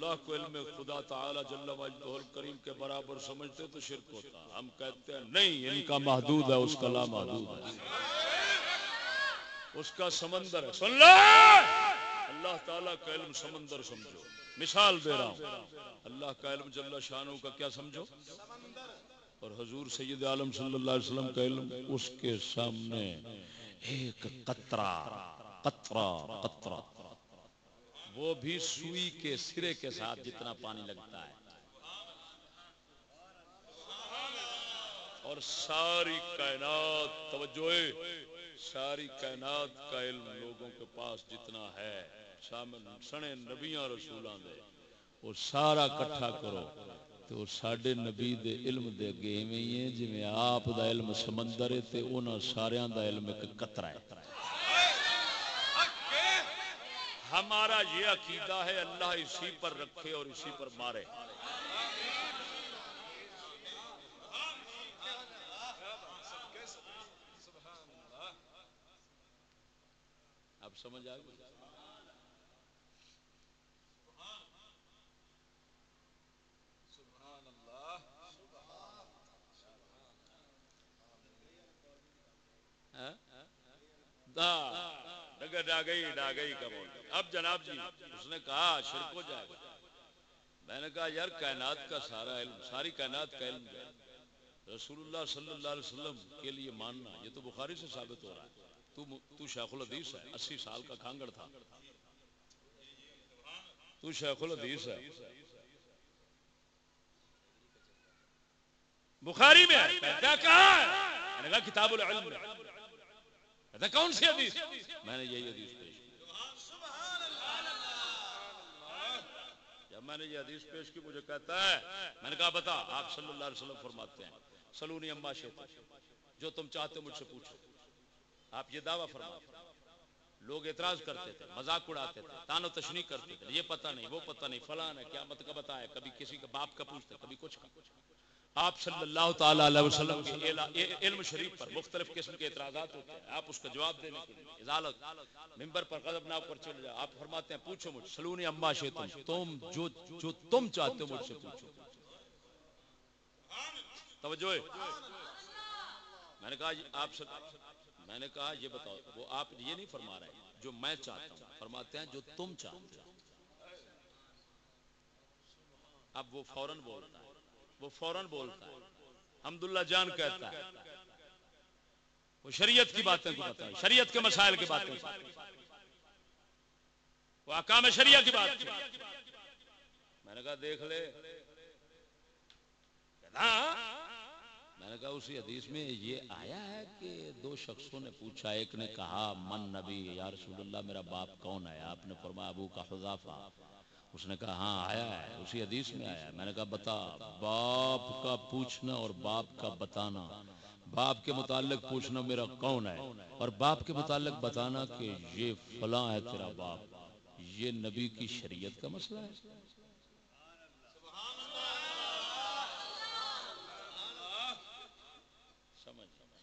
اللہ کو علم خدا تعالی جل وجلہ الکریم کے برابر سمجھتے تو شرک ہوتا۔ ہم کہتے ہیں نہیں یعنی ان کا محدود ہے اس کا لا محدود ہے۔ اس کا سمندر ہے۔ سن لو! اللہ تعالیٰ کا علم سمندر سمجھو۔ مثال دے رہا ہوں۔ اللہ کا علم جل شانوں کا کیا سمجھو؟ اور حضور سید عالم صلی اللہ علیہ وسلم کا علم اس کے سامنے۔ ایک قطرہ قطرہ قطرہ۔ وہ بھی سوئی کے سرے کے ساتھ جتنا پانی لگتا ہے۔ اور ساری کائنات، توجہ ساری کائنات کا علم لوگوں کے پاس جتنا ہے سنے نبیاں رسولوں دے، وہ سارا کٹھا کرو۔ تو سڈے نبی دے علم دے اگے ایویں ہی ہے جویں آپ دا علم سمندر ہے تے انہاں ساریاں دا علم ایک قطرہ ہے۔ ہمارا یہ عقیدہ ہے، اللہ اسی پر رکھے اور اسی پر مارے۔ اب سمجھ آ گئی؟ ہاں؟ ڈاگئی ڈاگئی کا بول اب جناب جی اس نے کہا شرک ہو جائے گا۔ میں نے کہا، یار کائنات کا سارا علم، ساری کائنات کا علم ہے، رسول اللہ صلی اللہ علیہ وسلم کے لیے ماننا، یہ تو بخاری سے ثابت ہو رہا ہے۔ تو تو شیخ الحدیث ہے، اسی سال کا کھانگڑ تھا۔ تو شیخ الحدیث ہے۔ بخاری میں کیا کہا کہا، کتاب العلم کہتا کون سی حدیث؟ میں نے یہی حدیث پیش جب میں نے یہ حدیث پیش کی، مجھے کہتا ہے، میں نے کہا، بتا، آپ صلی اللہ علیہ وسلم فرماتے ہیں، سلونی اما شیخ جو تم چاہتے ہو مجھ سے پوچھو۔ آپ یہ دعویٰ فرماتے لوگ اعتراض کرتے تھے، مذاق اڑاتے تھے، تان و تشنی کرتے تھے، یہ پتہ نہیں، وہ پتہ نہیں فلان ہے کیا مت کا بتایا، کبھی کسی کا باپ کا پوچھتے، کبھی کچھ کا۔ آپ صلی اللہ تعالی علیہ وسلم کے علم شریف پر مختلف قسم کے اعتراضات ہوتے ہیں۔ آپ اس کا جواب دینے کے لیے ازالت ممبر پر غضب نہ پر چلے جاؤ آپ فرماتے ہیں، پوچھو مجھ سلونی اما شیطان تم جو جو تم چاہتے ہو مجھ سے پوچھو۔ توجہ میں نے کہا آپ سے میں نے کہا یہ بتاؤ، وہ آپ یہ نہیں فرما رہے جو میں چاہتا ہوں۔ فرماتے ہیں، جو تم چاہتے ہو۔ اب وہ فوراً بولتا ہے۔ وہ فوراً بولتا ہے۔ حمداللہ جان کہتا ہے۔ وہ شریعت کی باتیں کو بتائیں شریعت کے مسائل کی باتیں وہ اقام شریعت کی بات میں نے کہا دیکھ لے۔ میں نے کہا اسی حدیث میں یہ آیا ہے کہ دو شخصوں نے پوچھا، ایک نے کہا، من نبی، یا رسول اللہ، میرا باپ کون ہے؟ آپ نے فرمایا، ابو کا حضافہ اس نے کہا ہاں آیا ہے، اسی حدیث میں آیا ہے۔ میں نے کہا، بتا، باپ کا پوچھنا اور باپ کا بتانا۔ باپ کے متعلق پوچھنا میرا کون ہے؟ اور باپ کے متعلق بتانا کہ یہ فلاں ہے تیرا باپ۔ یہ نبی کی شریعت کا مسئلہ ہے۔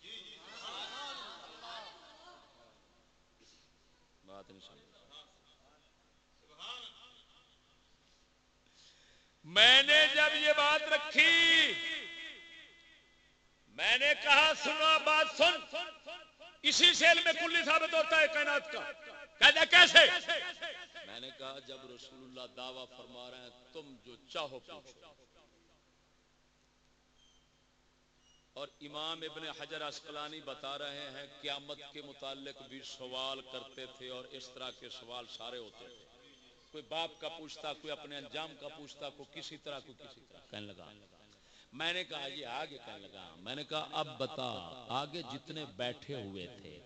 جی، جی، میں نے جب یہ بات رکھی، میں نے کہا، سنو بات، سن۔ اسی سیل میں کلی ثابت ہوتا ہے کائنات کا۔ کہتا کیسے؟ میں نے کہا، جب رسول اللہ دعویٰ فرما رہے ہیں، تم جو چاہو پوچھو۔ اور امام ابن حجر اسقلانی بتا رہے ہیں، قیامت کے متعلق بھی سوال کرتے تھے اور اس طرح کے سوال سارے ہوتے تھے۔ کوئی باپ کا پوچھتا، کوئی اپنے انجام کا پوچھتا، کوئی کسی طرح، کوئی کسی طرح۔ کہنے لگا، میں نے کہا، یہ آگے کہنے لگا، میں نے کہا، اب بتا، آگے جتنے بیٹھے ہوئے تھے،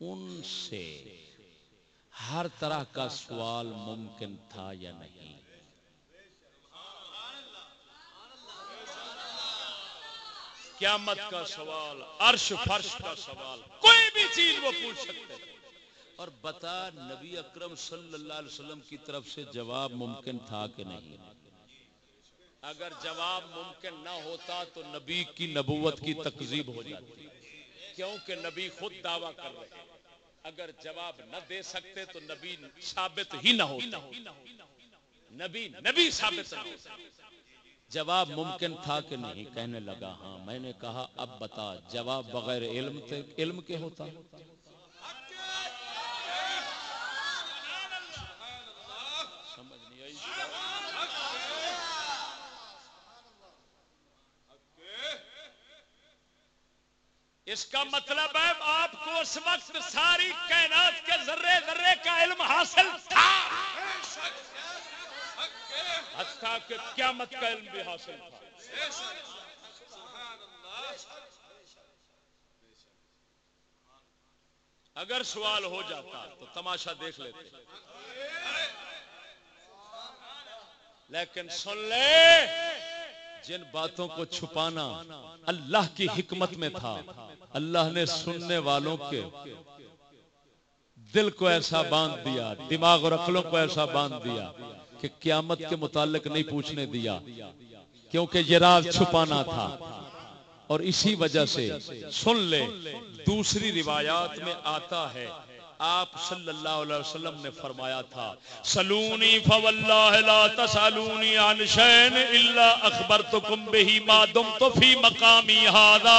ان سے ہر طرح کا سوال ممکن تھا یا نہیں؟ قیامت کا سوال، عرش فرش کا سوال، کوئی بھی چیز وہ پوچھ سکتے۔ تھے اور بتا نبی اکرم صلی اللہ علیہ وسلم کی طرف سے جواب ممکن تھا کہ نہیں؟ اگر جواب ممکن نہ ہوتا تو نبی کی نبوت کی تقزیب ہو جاتی۔ کیونکہ نبی خود دعویٰ کر رہے اگر جواب نہ دے سکتے تو نبی ثابت ہی نہ ہوتا نبی نبی ثابت نہ ہوتا جواب ممکن تھا کہ نہیں؟ کہنے لگا ہاں میں نے کہا، اب بتا، جواب بغیر علم علم کے ہوتا۔ اس کا مطلب ہے آپ کو اس وقت ساری کائنات کے ذرے ذرے کا علم حاصل تھا۔ حتیٰ کہ قیامت کا علم بھی حاصل تھا۔ اگر سوال ہو جاتا تو تماشا دیکھ لیتے۔ لیکن سن لے۔ جن باتوں کو چھپانا اللہ کی حکمت میں تھا۔ اللہ نے سننے والوں کے دل کو ایسا باندھ دیا، دماغ اور عقلوں کو ایسا باندھ دیا کہ قیامت کے متعلق نہیں پوچھنے دیا، کیونکہ یہ راز چھپانا تھا۔ اور اسی وجہ سے سن لے، دوسری روایات میں آتا ہے آپ صلی اللہ علیہ وسلم نے فرمایا تھا، سلونی فواللہ لا تسالونی عن شین الا اخبرتکم بہی ما دمت فی مقامی هذا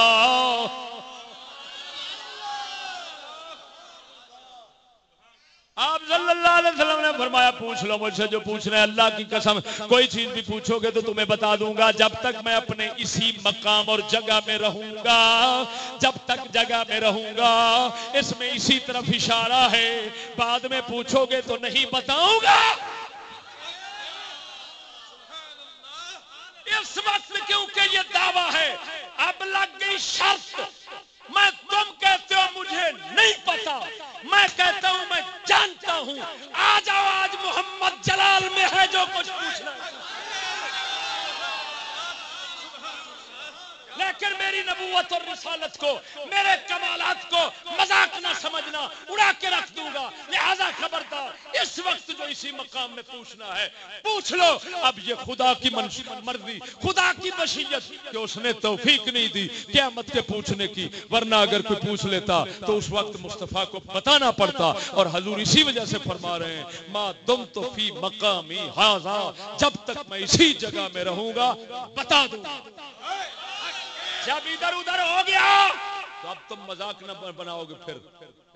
آپ صلی اللہ علیہ وسلم نے فرمایا، پوچھ لو مجھ سے جو پوچھنا ہے، اللہ کی قسم، کوئی چیز بھی پوچھو گے تو تمہیں بتا دوں گا، جب تک میں اپنے اسی مقام اور جگہ میں رہوں گا، جب تک جگہ میں رہوں گا، اس میں اسی طرف اشارہ ہے، بعد میں پوچھو گے تو نہیں بتاؤں گا۔ اس وقت کیونکہ یہ دعویٰ ہے، اب لگ گئی شرط میں تم کہتے ہو مجھے نہیں پتا۔ میں کہتا ہوں، میں جانتا ہوں۔ آ جاؤ آج محمد جلال میں ہے جو کچھ پوچھنا لیکن میری نبوت اور رسالت کو، میرے کمالات کو مذاق نہ سمجھ اڑا کے رکھ دوں گا لہذا خبردار اس وقت جو اسی مقام میں پوچھنا ہے۔ پوچھ لو۔ اب یہ خدا کی مرضی، خدا کی مشیت کہ اس نے توفیق نہیں دی قیامت کے پوچھنے کی۔ ورنہ اگر کوئی پوچھ لیتا تو اس وقت مصطفیٰ کو بتانا پڑتا اور حضور اسی وجہ سے فرما رہے ہیں ماں تم تو فی مقامی حاضا جب تک میں اسی جگہ میں رہوں گا، بتا دوں۔ جب ادھر ادھر ہو گیا، تو اب تم مذاق نہ بناؤ گے پھر۔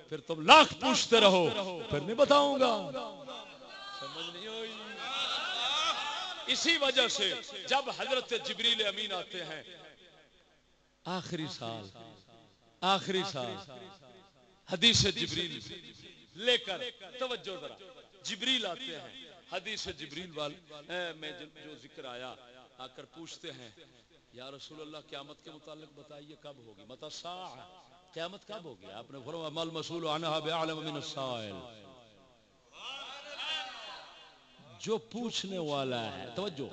پھر تم لاکھ پوچھتے رہو، پھر نہیں بتاؤں گا۔ سمجھ نہیں ہوئی اسی وجہ سے جب حضرت جبریل امین آتے ہیں، آخری سال آخری سال حدیث جبریل لے کر توجہ ذرا، جبریل آتے ہیں، حدیث جبریل والے میں جو ذکر آیا، آ کر پوچھتے ہیں، یا رسول اللہ، قیامت کے متعلق بتائیے کب ہوگی؟ متا سا قیامت کب ہوگی؟ آپ نے فرمایا، مل مسئول عنہ بعلم من السائل۔ جو پوچھنے والا ہے، توجہ،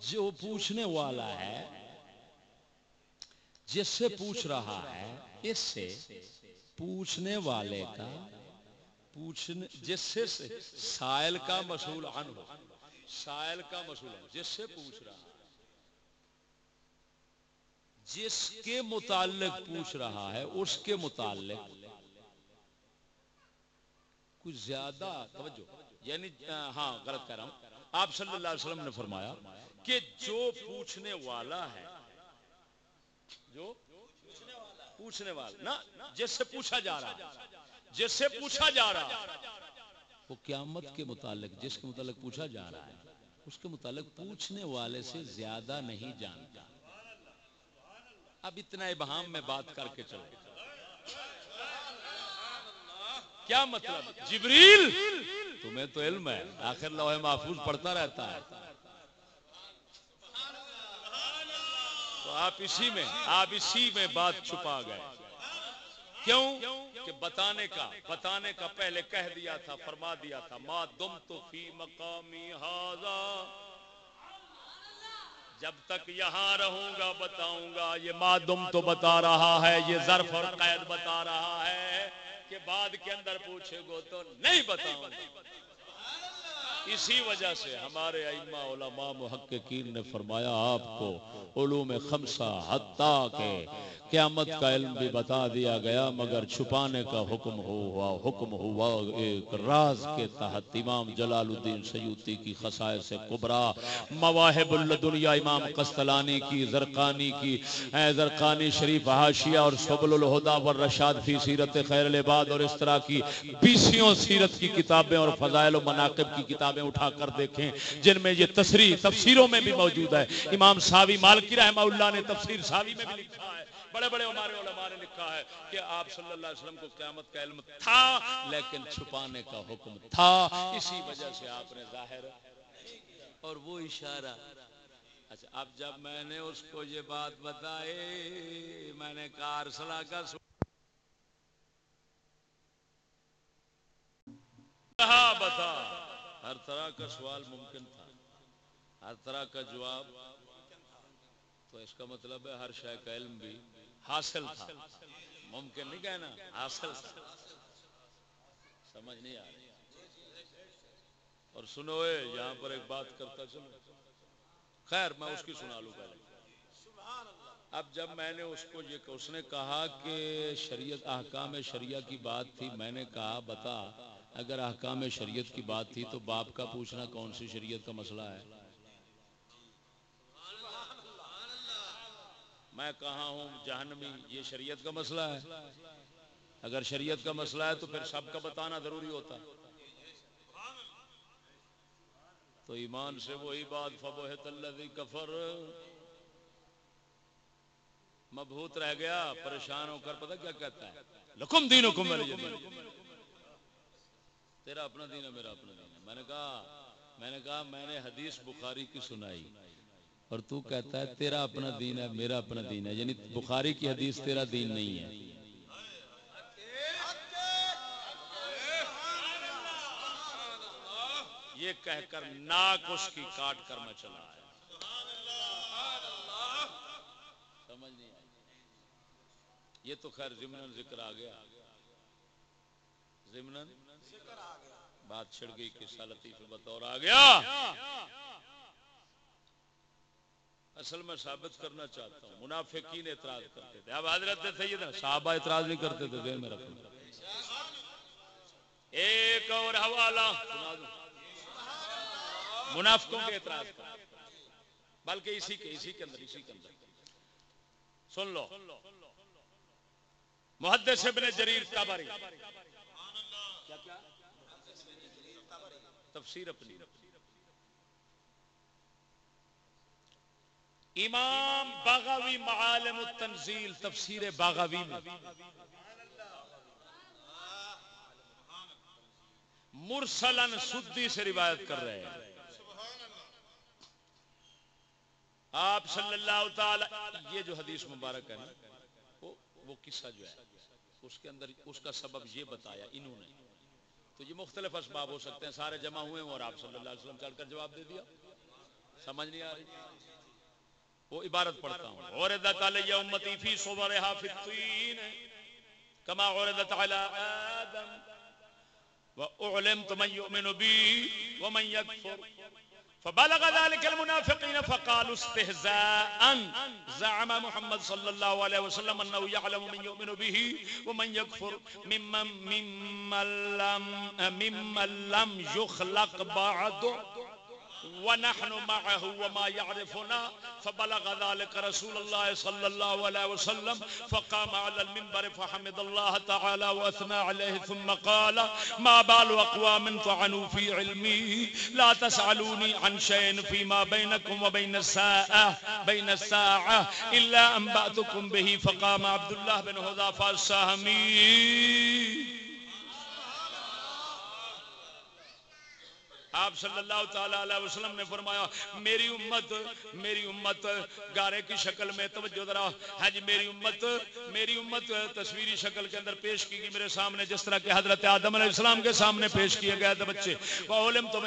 جو پوچھنے والا ہے، جس سے پوچھ رہا ہے، اس سے پوچھنے والے کا، پوچھنے، جس سے سائل کا مسئول عنہ، سائل کا مسئول جس سے پوچھ رہا ہے، جس کے متعلق پوچھ رہا ہے، اس کے متعلق کچھ زیادہ، توجہ یعنی ہاں غلط کہہ رہا ہوں۔ آپ صلی اللہ علیہ وسلم نے فرمایا کہ جو پوچھنے والا ہے، جو پوچھنے والا نا جس سے پوچھا جا رہا، جس سے پوچھا جا رہا، وہ قیامت کے متعلق، جس کے متعلق پوچھا جا رہا ہے، اس کے متعلق پوچھنے والے سے زیادہ نہیں جانتا۔ اب اتنا ابہام میں بات کر کے چلے کیا مطلب؟ جبریل؟ تمہیں تو علم ہے، آخر لوہے محفوظ پڑھتا رہتا ہے۔ تو آپ اسی میں، آپ اسی میں بات چھپا گئے۔ کیوں؟ کہ بتانے کا بتانے کا پہلے کہہ دیا تھا، فرما دیا تھا، ما دم تو فی مقامی ہاضا جب تک یہاں رہوں گا، بتاؤں گا، یہ مادم تو بتا رہا ہے، یہ ظرف اور قید بتا رہا ہے۔ کہ بعد کے اندر پوچھے گو تو نہیں بتاؤں۔ اسی وجہ سے ہمارے ائمہ علماء محققین نے فرمایا آپ کو علوم خمسہ حتیٰ کے قیامت کا علم بھی بتا دیا گیا، مگر چھپانے کا حکم ہوا حکم ہوا ایک راز کے تحت۔ امام جلال الدین سیوتی کی خصائص کبرا، مواہب الدنیا، امام قسطلانی کی، زرقانی کی۔ زرقانی شریف حاشیہ اور سبل الہدا والرشاد فی سیرت خیر العباد اور اس طرح کی بیسیوں سیرت کی کتابیں اور فضائل و مناقب کی کتابیں اٹھا کر دیکھیں، جن میں یہ تصریح تفسیروں میں بھی موجود ہے۔ امام ساوی مالکی رحمہ اللہ نے تفسیر ساوی میں بھی لکھا ہے۔ بڑے بڑے ہمارے علماء نے لکھا ہے کہ آپ صلی اللہ علیہ وسلم کو قیامت کا علم تھا، لیکن چھپانے کا حکم تھا۔ اسی وجہ سے آپ نے ظاہر اور وہ اشارہ۔ اچھا اب جب میں نے اس کو یہ بات بتائی، میں نے کہا، ارسلہ کا بتا؟ ہر طرح کا سوال ممکن تھا، ہر طرح کا جواب۔ تو اس کا مطلب ہے ہر شے کا علم بھی۔ حاصل تھا۔ ممکن نہیں کہنا، حاصل تھا۔ سمجھ نہیں آ رہی۔ اور سنو یہاں پر ایک بات کرتا چلو۔ خیر، میں اس کی سنا لوں پہلے۔ اب جب میں نے اس کو یہ، اس نے کہا کہ شریعت، احکام شریعہ کی بات تھی، میں نے کہا، بتا، اگر احکام شریعت کی بات تھی تو باپ کا پوچھنا کون سی شریعت کا مسئلہ ہے؟ میں کہاں ہوں؟ جہنمی. یہ شریعت کا مسئلہ ہے. اگر شریعت کا مسئلہ ہے تو پھر سب کا بتانا ضروری ہوتا. تو ایمان سے وہی بات فبوہت اللہ کفر. مبہوت رہ گیا، پریشان ہو کر پتہ کیا کہتا ہے؟ لکم دین حکم تیرا اپنا دین ہے، میرا اپنا دین ہے. میں نے کہا، میں نے کہا، میں نے حدیث بخاری کی سنائی. اور تو کہتا ہے، تیرا اپنا دین ہے، میرا اپنا دین ہے. یعنی بخاری کی حدیث تیرا دین نہیں ہے۔ یہ کہہ کر ناک اس کی کاٹ کر میں چلا ہے سمجھ نہیں آئی۔ یہ تو خیر ضمن ذکر آ گیا۔ ضمن بات چھڑ گئی، قصہ لطیف بطور آ گیا۔ اصل میں ثابت کرنا چاہتا ہوں۔ منافقین اعتراض کرتے تھے۔ اب حضرت سیدنا، صحابہ اعتراض نہیں کرتے تھے دین میں رکھنا۔ ایک اور حوالہ منافقوں کے اعتراض کر بلکہ اسی کے اسی کے اندر، اسی کے اندر۔ سن لو۔ محدث ابن جریر تابری تفسیر اپنی۔ امام باغاوی معالم التنزیل، تفسیر باغاوی میں۔ مرسلن سدی سے روایت کر رہے ہیں۔ آپ صلی اللہ تعالی، یہ جو حدیث مبارک ہے نا، وہ وہ قصہ جو ہے، اس کے اندر اس کا سبب یہ بتایا انہوں نے۔ تو یہ مختلف اسباب ہو سکتے ہیں، سارے جمع ہوئے ہیں اور آپ صلی اللہ علیہ وسلم چل کر جواب دے دیا۔ سمجھ نہیں آ رہی؟ وہ عبارت پڑھتا ہوں۔ اوردت علی امتی فی صورها فی الطین کما اوردت علی آدم وَأُعْلِمْتُ مَنْ يُؤْمِنُ بِي وَمَنْ يَكْفُرُ فبلغ ذلك المنافقين فقالوا استهزاء زعم محمد صلى الله عليه وسلم انه يعلم من يؤمن به ومن يكفر ممن ممن لم ممن لم يخلق بعد ونحن معه وما يعرفنا، فبلغ ذلك رسول الله صلى الله عليه وسلم، فقام على المنبر فحمد الله تعالى واثنى عليه، ثم قال ما بال اقوام طعنوا في علمي، لا تسالوني عن شيء فيما بينكم وبين الساعه بين الساعه الا انباتكم به. فقام عبد الله بن حذافه السهمي. آپ صلی اللہ تعالی علیہ وسلم نے فرمایا، میری امت میری امت، گارے کی شکل میں توجہ ذرا۔ ہاں جی میری امت میری امت تصویری شکل کے اندر پیش کی گئی میرے سامنے، جس طرح کہ حضرت آدم علیہ السلام کے سامنے پیش کیے گئے تھے بچے۔ علم تو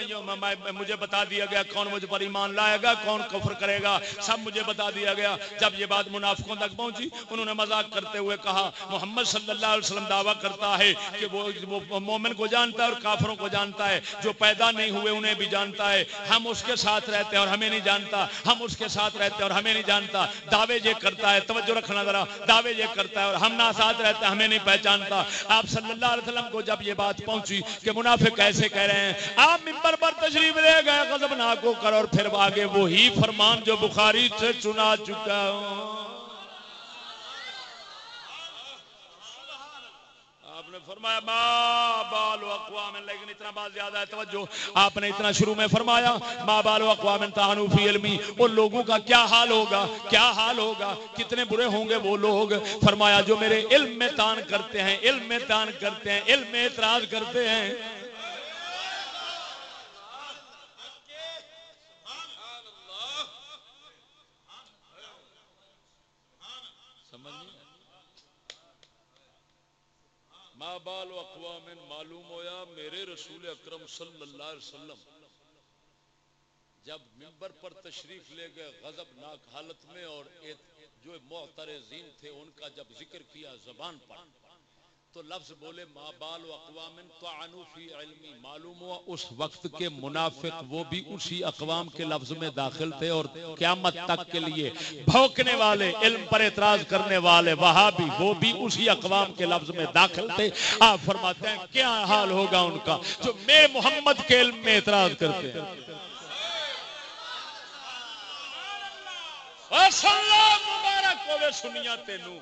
مجھے بتا دیا گیا کون مجھ پر ایمان لائے گا، کون کفر کرے گا۔ سب مجھے بتا دیا گیا۔ جب یہ بات منافقوں تک پہنچی، انہوں نے مذاق کرتے ہوئے کہا، محمد صلی اللہ علیہ وسلم دعویٰ کرتا ہے کہ وہ مومن کو جانتا ہے اور کافروں کو جانتا ہے۔ جو پیدا نہیں نہیں ہوئے، انہیں بھی جانتا ہے۔ ہم اس کے ساتھ رہتے ہیں اور ہمیں نہیں جانتا۔ ہم اس کے ساتھ رہتے ہیں اور ہمیں نہیں جانتا۔ دعوے یہ کرتا ہے، توجہ رکھنا ذرا۔ دعوے یہ کرتا ہے اور ہم نہ ساتھ رہتے ہیں، ہمیں نہیں پہچانتا۔ آپ صلی اللہ علیہ وسلم کو جب یہ بات پہنچی کہ منافق کیسے کہہ رہے ہیں، آپ ممبر پر تشریف لے گئے غضب نہ کو کر اور پھر آگے وہی فرمان جو بخاری سے چنا چکا ہوں نے فرمایا، ما بال اقوام، لیکن اتنا بات زیادہ ہے، توجہ، آپ نے اتنا شروع میں فرمایا، ما بال اقوام تانو فی علمی ان لوگوں کا کیا حال ہوگا، کیا حال ہوگا، کتنے برے ہوں گے وہ لوگ؟ فرمایا، جو میرے علم میں تان کرتے ہیں، علم میں تان کرتے ہیں، علم میں اعتراض کرتے ہیں ما و اقوام معلوم ہویا، میرے رسول اکرم صلی اللہ علیہ وسلم جب ممبر پر تشریف لے گئے غضب ناک حالت میں اور جو معترضین تھے، ان کا جب ذکر کیا زبان پر تو لفظ بولے ما بال و اقوام تو فی علمی معلوم ہوا اس وقت کے منافق وہ بھی اسی اقوام کے لفظ میں داخل تھے اور قیامت تک کے لیے بھوکنے والے علم پر اعتراض کرنے والے وہاں بھی وہ بھی اسی اقوام کے لفظ میں داخل تھے آپ فرماتے ہیں کیا حال ہوگا ان کا جو میں محمد کے علم میں اعتراض کرتے ہیں مبارک ہوئے سنیا تینوں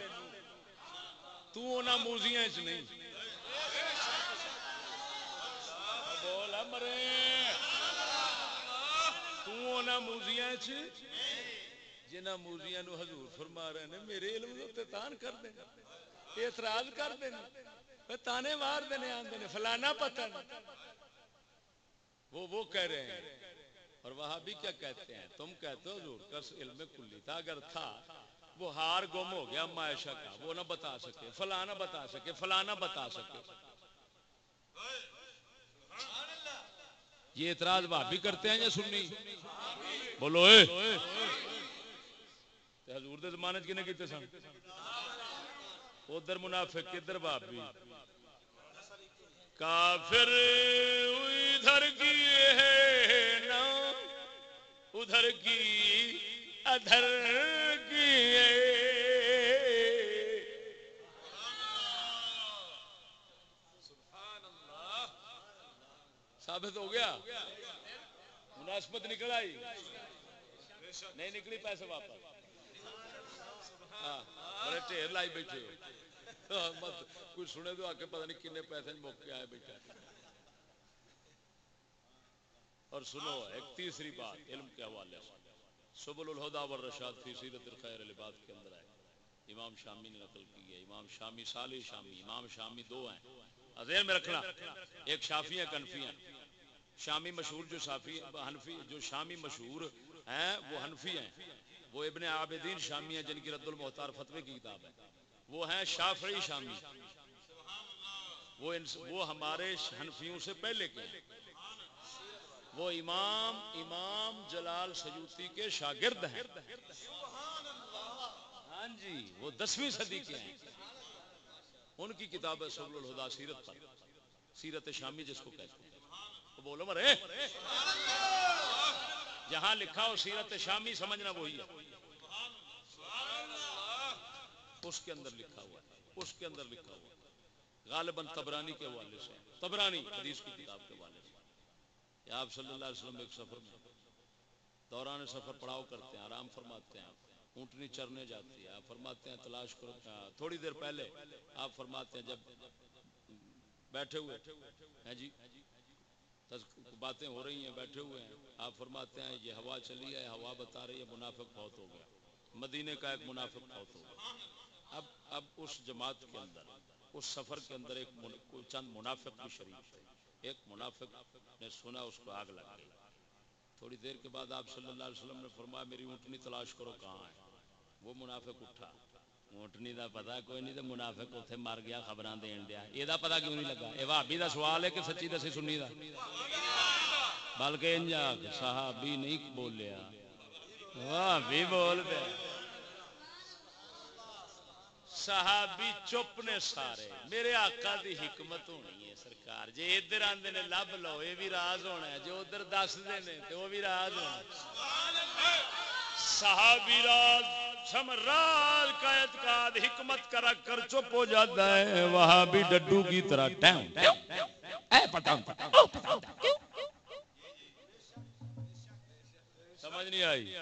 تو نہ موزیاں چ نہیں۔ بول مرے۔ تو نہ موزیاں چ جنہ موزیاں نو حضور فرما رہے ہیں میرے علم تے تان کر دے اعتراض کر دے تانے مار دینے آندے نے، فلانا پتہ وہ وہ کہہ رہے ہیں۔ اور وہاں بھی کیا کہتے ہیں؟ تم کہتے ہو حضور کا علم کلی تھا؟ اگر تھا وہ ہار گم ہو گیا معاشہ کا وہ نہ بتا سکے فلانا بتا سکے فلانا بتا سکے۔ یہ اعتراض بھابی کرتے ہیں یا سننی بولو اے۔ حضور دے زمانے کنے کیتے سن؟ ادھر منافق، ادھر بھابی کافر ادھر کی ہے نا ادھر کی ادھر ثابت ہو گیا؟ مناسبت نکل آئی۔ نہیں نکلی پیسے واپس۔ ہاں، بڑے ٹھیر لائی بیٹھے۔ ہاں، کوئی سنے تو آ کے پتا نہیں کنے پیسے موقع آئے بیٹھے۔ اور سنو ایک تیسری بات علم کے حوالے سے۔ سبل الہدا والرشاد فی سیرت الخیر العباد کے اندر ہے امام شامی نے نقل کی ہے، امام شامی صالح شامی، امام شامی دو ہیں۔ ذہن میں رکھنا، ایک شافی ہے کنفی ہیں۔ شامی مشہور جو شافی، حنفی، جو شامی مشہور ہیں، وہ حنفی ہیں۔ وہ ابن عابدین شامی ہیں، جن کی رد المحتار فتوے کی کتاب ہے۔ وہ ہیں شافعی شامی۔ وہ وہ ہمارے حنفیوں سے پہلے کے ہیں۔ وہ امام امام جلال سیوتی کے شاگرد ہیں۔ ہاں جی وہ دسویں صدی کے ہیں۔ ان کی کتاب ہے سبل الہدا، سیرت پر۔ سیرت شامی جس کو کہتے ہیں۔ بولو مرے۔ جہاں لکھا ہو سیرت شامی، سمجھنا وہی ہے۔ اس کے اندر لکھا ہوا اس کے اندر لکھا ہوا غالباً تبرانی کے حوالے سے۔ تبرانی، حدیث کی کتاب کے حوالے سے۔ آپ صلی اللہ علیہ وسلم ایک سفر میں دوران سفر پڑاؤ کرتے ہیں، آرام فرماتے ہیں، اونٹنی چرنے جاتی ہے آپ فرماتے ہیں تلاش کرو تھوڑی دیر پہلے آپ فرماتے ہیں جب بیٹھے ہوئے، ہیں جی؟ باتیں ہو رہی ہیں، بیٹھے ہوئے ہیں، آپ فرماتے ہیں یہ ہوا چلی ہے، ہوا بتا رہی ہے، منافق بہت ہو گیا۔ مدینے کا ایک منافق بہت ہو گیا۔ اب اب اس جماعت کے اندر، اس سفر کے اندر ایک چند منافق بھی شریف تھے۔ ایک منافق نے سنا، اس کو آگ لگ گئی۔ تھوڑی دیر کے بعد آپ صلی اللہ علیہ وسلم نے فرمایا، میری اونٹنی تلاش کرو، کہاں ہے؟ وہ منافق اٹھا۔ اونٹنی دا پتا کوئی نہیں، تو منافق اتنے مر گیا خبر دین دیا۔ یہ پتا کیوں نہیں لگا؟ یہ بھابی دا سوال ہے کہ سچی دسی سنی دا؟ بلکہ انجا صحابی نہیں بولیا۔ بھابی بول دیا صحابی چپ نے سارے۔ میرے آقا دی حکمت ہونی ہے۔ سرکار جی ادھر آدھے نے لب لو یہ بھی راز ہونا ہے جو ادھر دس دے تو وہ بھی راز ہونا صحابی راز سمراج کا اعتقاد حکمت کرا کر چپ ہو جاتا ہے وہاں بھی ڈڈو کی طرح ٹائم سمجھ نہیں آئی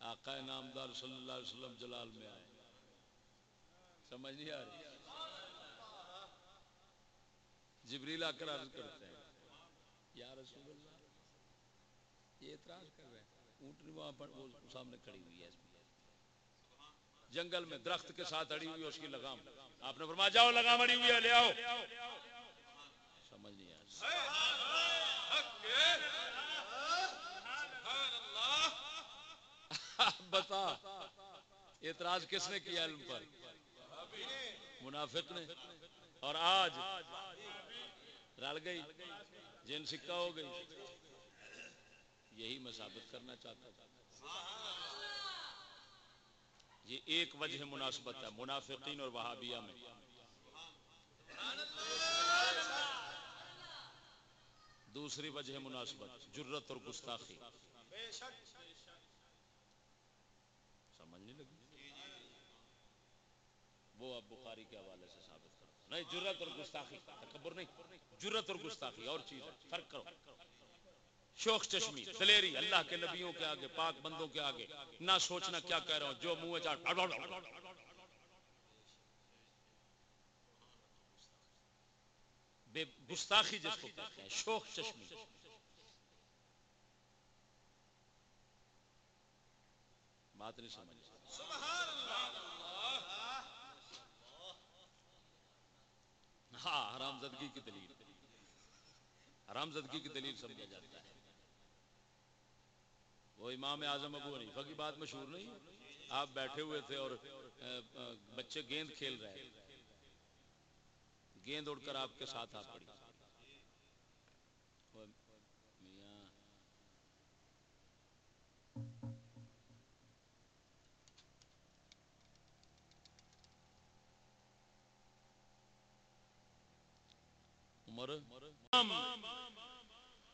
آقا نامدار صلی اللہ علیہ وسلم جلال میں آئے سمجھ نہیں آ رہی۔ جبریل آ کر عرض کرتے ہیں، یا رسول اللہ، یہ اعتراض کر رہے ہیں، اونٹنی وہاں پر وہ سامنے کھڑی ہوئی ہے۔ جنگل میں درخت کے ساتھ اڑی ہوئی اس کی لگام۔ آپ نے فرمایا، جاؤ، لگام اڑی ہوئی ہے، لے آؤ۔ سمجھ نہیں آیا بتا اعتراض کس نے کیا علم پر؟ منافق نے اور آج رل گئی، جن سکہ ہو گئی، یہی میں ثابت کرنا چاہتا تھا یہ ایک وجہ مناسبت ہے، منافقین اور وہابیہ میں۔ دوسری وجہ مناسبت جرت اور گستاخی۔ سمجھ نہیں لگی؟ وہ اب بخاری کے حوالے سے ثابت کرو۔ نہیں جرت اور گستاخی، تکبر نہیں۔ جرت اور گستاخی، اور چیز فرق کرو۔ شوخ چشمی دلیری، اللہ کے نبیوں کے آگے، پاک بندوں کے آگے۔ نہ سوچنا کیا کہہ رہا ہوں، جو منہ چاٹ۔ بے گستاخی جس کو کہتے ہیں، شوخ چشمی بات نہیں سمجھ ہاں حرام زدگی کی دلیل۔ حرام زدگی کی دلیل سمجھا جاتا ہے۔ وہ امام اعظم ابو حنیفہ کی بات مشہور نہیں آپ بیٹھے ہوئے تھے اور بچے گیند کھیل رہے گیند اڑ کر آپ کے ساتھ آ پڑی۔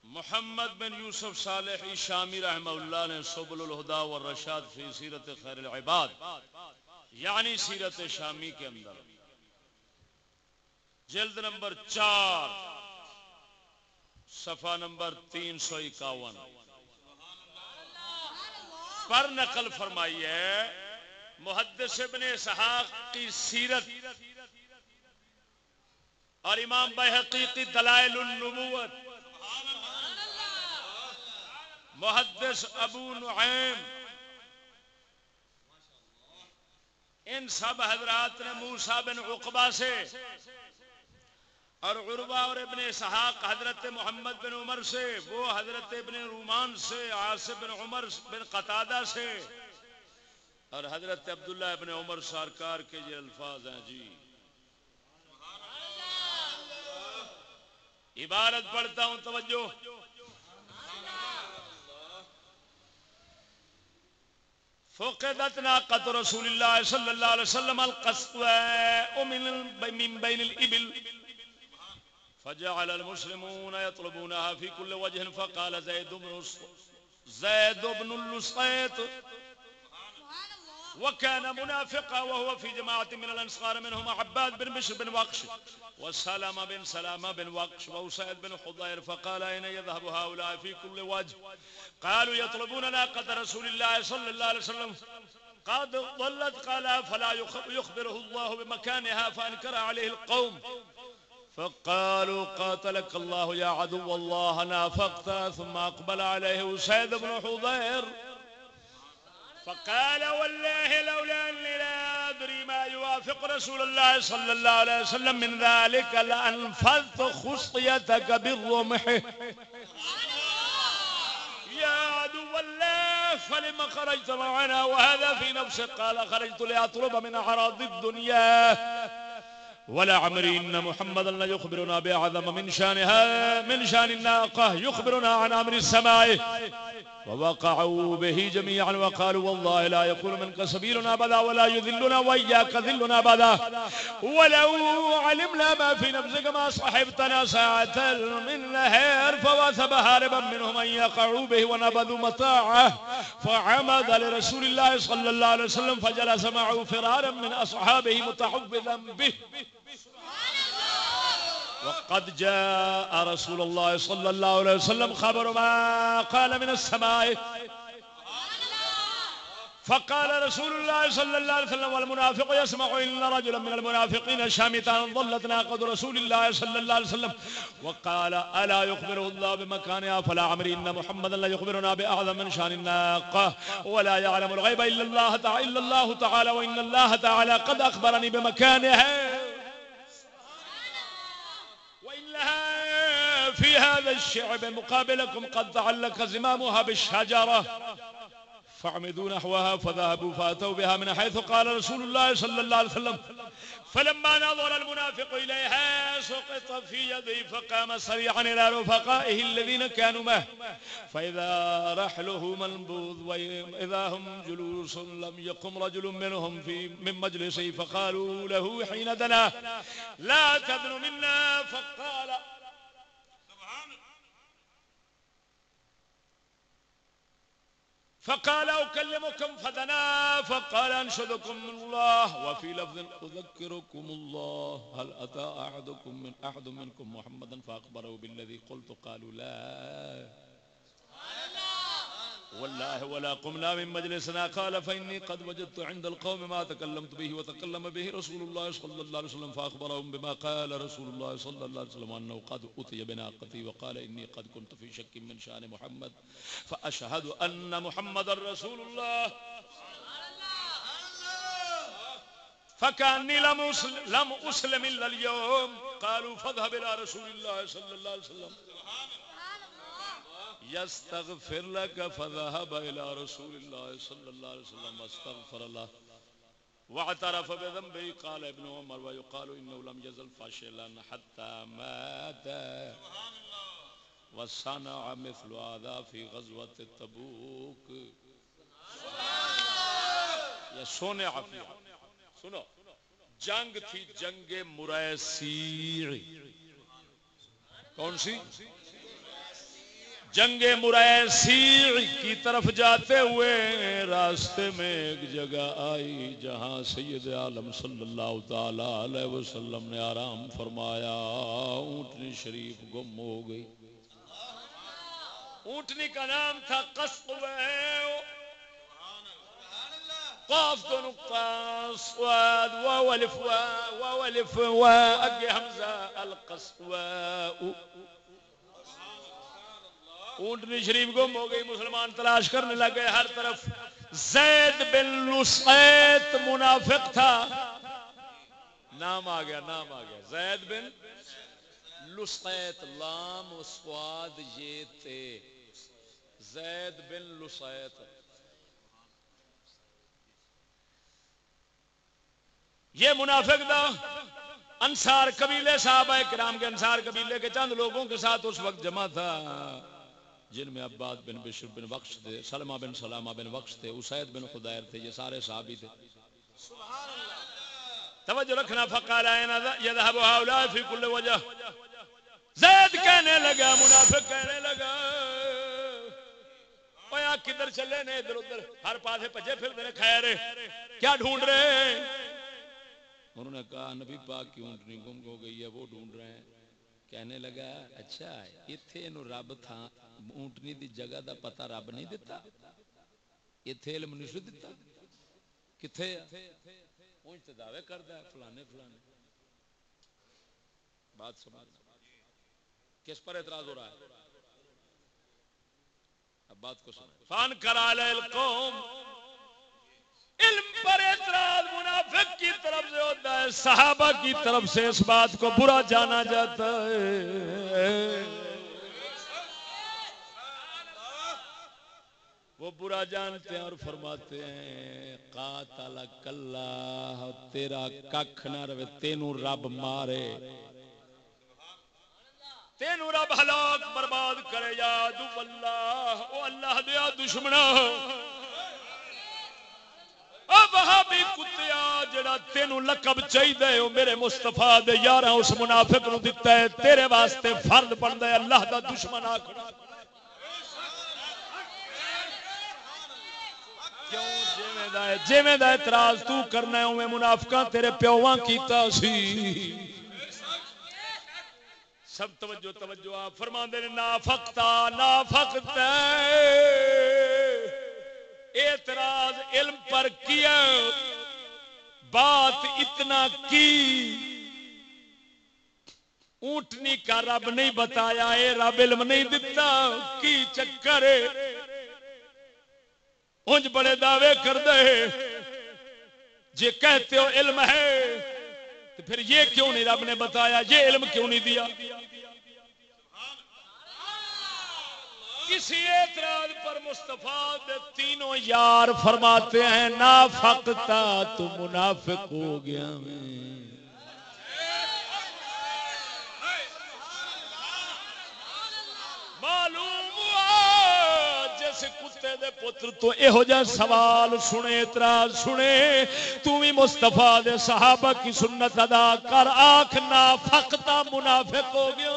محمد بن یوسف صالح شامی رحمہ اللہ نے سبل الہدا والرشاد فی سیرت خیر العباد یعنی سیرت شامی کے اندر۔ جلد نمبر چار، صفحہ نمبر تین سو اکاون۔ پر نقل فرمائی ہے، محدث ابن اسحاق کی سیرت اور امام بحقیقی دلائل النبوت۔ محدث ابو نعیم۔ ان سب حضرات نے موسیٰ بن عقبہ سے اور عربہ اور ابن اسحاق حضرت محمد بن عمر سے، وہ حضرت ابن رومان سے عاصب بن عمر بن قطادہ سے اور حضرت عبداللہ ابن عمر سرکار کے یہ الفاظ ہیں۔ جی۔ عبارت پڑھتا ہوں توجہ فقدت ناقت رسول اللہ صلی اللہ علیہ وسلم القصوى من بين الابل فجعل المسلمون يطلبونها في كل وجه فقال زيد بن زيد بن اللصيط وكان منافقا وهو في جماعة من الأنصار منهم عباد بن بشر بن وقش وسلم بن سلام بن وقش وسيد بن حضير فقال أين يذهب هؤلاء في كل وجه؟ قالوا يطلبون ناقة رسول الله صلى الله عليه وسلم. قد ضلت قال فلا يخبره الله بمكانها فأنكر عليه القوم. فقالوا قاتلك الله يا عدو الله نافقت ثم أقبل عليه سيد بن حضير. فقال والله لولا أني لا أدري ما يوافق رسول الله صلى الله عليه وسلم من ذلك لأنفذت خصيتك بالرمح. يا عدو الله فلما خرجت معنا؟ وهذا في نفسك؟ قال خرجت لأطلب من أعراض الدنيا. ولا عمري إن محمد لا يخبرنا بأعظم من شانها، من شان الناقة، يخبرنا عن أمر السماء. ووقعوا به جميعا وقالوا والله لا يكون منك سبيلنا بدا ولا يذلنا وإياك ذلنا بدا ولو علمنا ما في نفسك ما صحبتنا ساعة من نهر فوثب هاربا منهم أن يقعوا به ونبذوا متاعه فعمد لرسول الله صلى الله عليه وسلم فجلس معه فرارا من أصحابه متحفظا به. وقد جاء رسول الله صلى الله عليه وسلم خبر ما قال من السماء. فقال رسول الله صلى الله عليه وسلم والمنافق يسمع إن رجلا من المنافقين شامتان ضلت ناقض رسول الله صلى الله عليه وسلم. وقال ألا يخبره الله بمكانها فلا عمري. إن محمدا لا يخبرنا بأعظم من شأن الناقة. ولا يعلم الغيب إلا الله تعالى, إلا الله تعالى. وإن الله تعالى قد أخبرني بمكانها في هذا الشعب مقابلكم قد تعلق زمامها بالشجرة. فعمدوا نحوها فذهبوا فاتوا بها من حيث قال رسول الله صلى الله عليه وسلم فلما نظر المنافق إليها سقط في يديه فقام صريعا إلى رفقائه الذين كانوا معه. فإذا رحله منبوذ وإذا هم جلوس لم يقم رجل منهم في من مجلسه فقالوا له حين دنا لا تدن منا؟ فقال فقال أكلمكم فدنا فقال أنشدكم الله وفي لفظ أذكركم الله هل أتى أحدكم من أحد منكم محمدا فأخبره بالذي قلت؟ قالوا لا. والله ولا قمنا من مجلسنا. قال فإني قد وجدت عند القوم ما تكلمت به وتكلم به رسول الله صلى الله عليه وسلم فأخبرهم بما قال رسول الله صلى الله عليه وسلم أنه قد أتي بناقتي وقال إني قد كنت في شك من شأن محمد. فأشهد أن محمد رسول الله. فكأني لم أسلم إلا اليوم. قالوا فاذهب إلى رسول الله صلى الله عليه وسلم. يستغفر لك فذهب إلى رسول الله صلى الله عليه وسلم واستغفر الله واعترف بذنبه، قال ابن عمر ويقال إنه لم يزل فاشلا حتى مات. وصنع مثل هذا في غزوة التبوك یا صنع فيها سنو، جنگ تھی جنگ مرائسی کون سی؟ جنگ مرائسی کی طرف جاتے ہوئے راستے میں ایک جگہ آئی جہاں سید عالم صلی اللہ تعالی علیہ وسلم نے آرام فرمایا، اونٹنی شریف گم ہو گئی۔ اونٹنی کا نام تھا قصب قاف تو نقطہ، سواد واولف واولف واگے حمزہ القصوى اونٹنی شریف گم ہو گئی، مسلمان تلاش کرنے لگے ہر طرف۔ زید بن لسیت منافق تھا۔ نام آ گیا، نام آ گیا۔ زید بن لسیت لام اسواد یہ تھے۔ زید بن لسیت یہ منافق تھا۔ انصار قبیلے، صحابہ کرام کے انصار قبیلے کے چند لوگوں کے ساتھ اس وقت جمع تھا۔ جن میں عباد بن بشر بن وقش تھے، سلمہ بن سلامہ بن وقش تھے، اسید بن خدیر تھے، یہ سارے صحابی تھے۔ توجہ رکھنا، فقال اینا یذهب هؤلاء فی کل وجہ۔ زید کہنے لگا، منافق کہنے لگا۔ اویا کدھر چلے نے، ادھر ادھر، ہر پاسے پجے پھر دے خیر، کیا ڈھونڈ رہے ہیں؟ انہوں نے کہا، نبی پاک کی اونٹنی گم ہو گئی ہے، وہ ڈھونڈ رہے ہیں۔ کہنے لگا اچھا ایتھے نو رب تھا اونٹنی دی جگہ دا پتہ رب نہیں دیتا ایتھے علم نہیں سو دیتا کتھے اونٹ دعوے کردا ہے، فلانے فلانے. بات سمجھ کس پر اعتراض ہو رہا ہے؟ اب بات کو سنیں فان کرا القوم علم پر اعتراض منافق کی طرف سے ہوتا ہے، صحابہ کی طرف سے اس بات کو برا جانا جاتا ہے۔ وہ برا جانتے ہیں اور فرماتے ہیں، قاتل کلہ تیرا ککھ نہ روے تینو رب مارے۔ تینو رب ہلاک برباد کرے، یا دو اللہ، او اللہ دیا دشمنا اب کتیا جڑا تینو لقب چاہی دے او میرے مصطفیٰ دے یارہ اس منافق نو دیتا ہے، تیرے واسطے فرد بن دے اللہ دا دشمن آکھنا۔ جی دا اعتراض تو کرنا ہے اوے منافقاں تیرے پیوواں کیتا سی۔ سب توجہ توجہ، آپ فرماندے نے، نافقتا نافقتا اعتراض علم پر کیا، بات اتنا کی۔ اونٹنی کا رب نہیں بتایا، اے رب علم نہیں دیتا کی چکر انج بڑے دعوے کر دے جی کہتے ہو علم ہے، تو پھر یہ کیوں نہیں رب نے بتایا؟ یہ علم کیوں نہیں دیا؟ کسی اعتراض پر مصطفیٰ دے تینوں یار فرماتے ہیں، نافقتا تو منافق ہو گیا میں۔ معلوم ہوا، جس کتے دے پتر تو یہو جہ سوال سنے، اعتراض سنے، تو بھی مستفا دے صحابہ کی سنت ادا کر آخ نافقتا منافق ہو گیا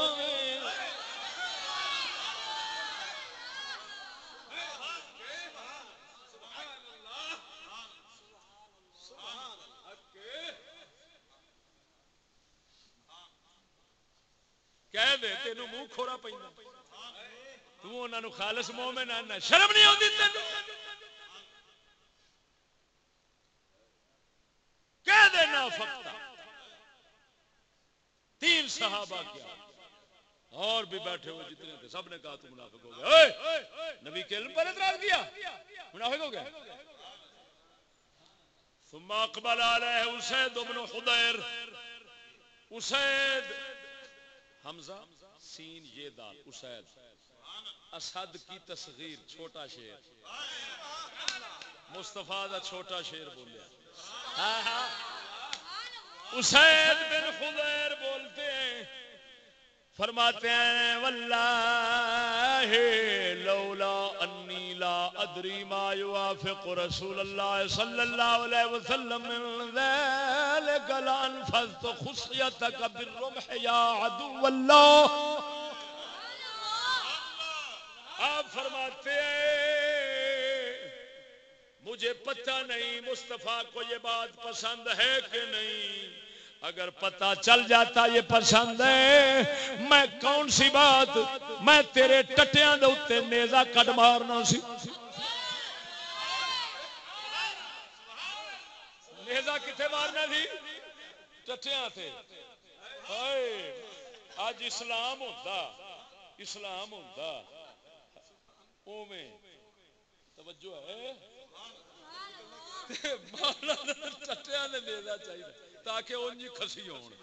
کہہ دے تینوں منہ کھورا پہ تو انہوں نے خالص مومن آنا شرم نہیں آتی تین کہہ دینا فکتا تین صحابہ کیا۔ اور بھی بیٹھے ہوئے جتنے تھے، سب نے کہا تو منافق ہو گیا نبی کے علم پر اعتراض کیا۔ منافق ہو گیا ثم اقبل علیہ اسید ابن خدیر اسید، حمزہ، سین، یہ دال، اسید۔ اسد کی تصغیر، چھوٹا شیر مصطفیٰ دا چھوٹا شیر بولیا۔ اسید بن خدیر بولتے ہیں، فرماتے ہیں، واللہ لولا انی لا ادری ما یوافق رسول اللہ صلی اللہ علیہ وسلم من ذلك لانفذت خصیتک بالرمح یا عدو اللہ۔ مجھے پتہ نہیں مصطفیٰ کو یہ بات پسند ہے کہ نہیں۔ اگر پتا چل جاتا یہ پسند ہے، میں کون سی بات؟ میں تیرے ٹٹیاں دے اتنے نیزا کٹ مارنا سی۔ نیزا کتنے مارنا سی؟ ٹٹیاں تھے اج اسلام ہوتا اسلام ہوتا اوے توجہ ہے۔ چٹیا نے لینا چاہیے تاکہ ان جی کھسی ہون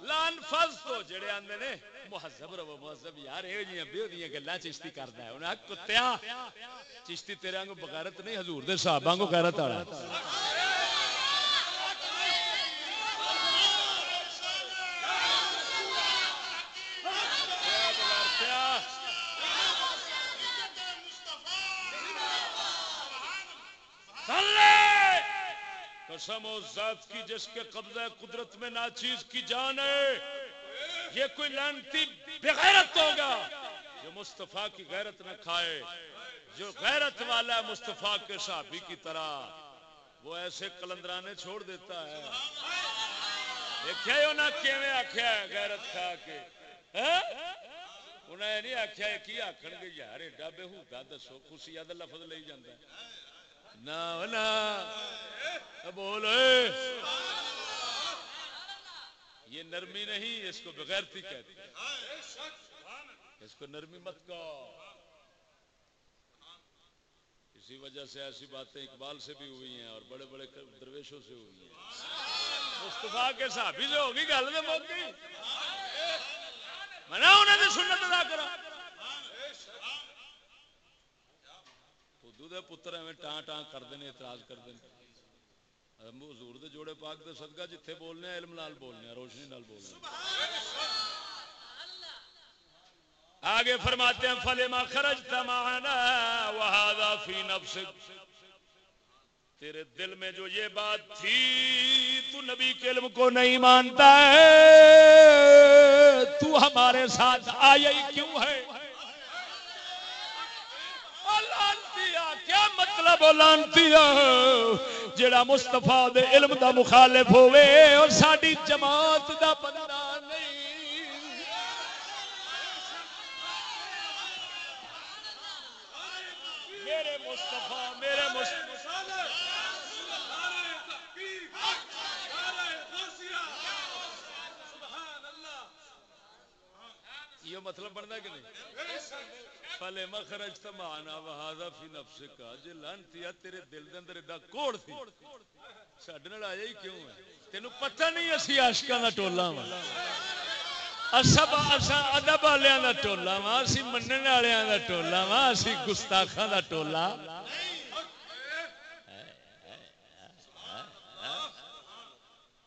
لان فرض تو جڑے آندے نے، مہذب رو مہذب یار اے جیاں بیو دیاں گلاں چشتی کردا ہے۔ انہاں کتیا چشتی تیرے انگ بغیرت نہیں، حضور دے صحابہ کو غیرت والا قسم و ذات کی جس کے قبضہ قدرت میں ناچیز کی جان ہے، یہ کوئی لانتی بغیرت ہوگا جو مصطفیٰ کی غیرت نہ کھائے، جو غیرت والا ہے مصطفیٰ کے صحابی کی طرح وہ ایسے کلندرانے چھوڑ دیتا ہے۔ دیکھا ہی انہیں کیویں آخیا ہے غیرت کھا کے؟ ہاں؟ انہیں نہیں آخیا کی آخر گے؟ یار ایڈا بےحدا دسو، خوشی کا لفظ لے جانا نہ نہ بول یہ نرمی نہیں، اس کو بغیرتی کہتے ہیں۔ اس کو نرمی مت کا اسی وجہ سے ایسی باتیں اقبال سے بھی ہوئی ہیں اور بڑے بڑے درویشوں سے ہوئی ہیں۔ مستفا کے صحابی سے ہوگی، گل میں موقع میں انہوں نے سنت ادا کرا بدھو دے پتر ایویں ٹان ٹان کرتے ہیں اعتراض کرتے ہیں حضور دے جوڑے پاک دے صدقہ جتھے بولنے علم نال بولنے روشنی نال بولنے ہیں۔ آگے فرماتے ہیں، فلما خرجت معنا وهذا في نفسك تیرے دل میں جو یہ بات تھی، تو نبی کے علم کو نہیں مانتا ہے۔ تو ہمارے ساتھ آیا ہی کیوں ہے؟ کیا لانتی جڑا مستفا دے علم دا مخالف ہوئے اور ساری جماعت دا بندہ نہیں میرے مستفا میرے مستفا یہ مطلب بنتا کہ نہیں؟ فلے مخرج تمانا وہاذا فی نفس کا، جے لانتی تیرے دل دے اندر ایڈا کوڑ تھی ساڈے نال آیا ہی کیوں ہے؟ تینوں پتہ نہیں اسی عاشقاں دا ٹولا وا۔ اسب اسا ادب والےاں دا ٹولا وا، اسی منن والےاں دا ٹولا وا، اسی گستاخاں دا ٹولا۔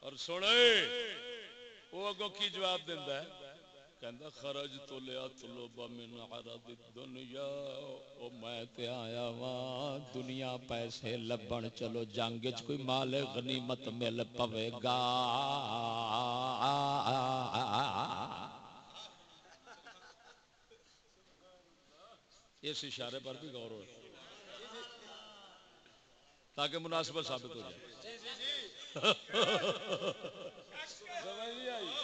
اور سنے وہ اگوں کی جواب دیندا ہے؟ کہندا خرج تو لیا طلب من عرض الدنیا او میں تے آیا وا دنیا پیسے لبن چلو جنگ وچ کوئی مال غنیمت مل پوے گا۔ اس اشارے پر بھی غور ہو تاکہ مناسبت ثابت ہو جائے۔ سمجھ نہیں آئی۔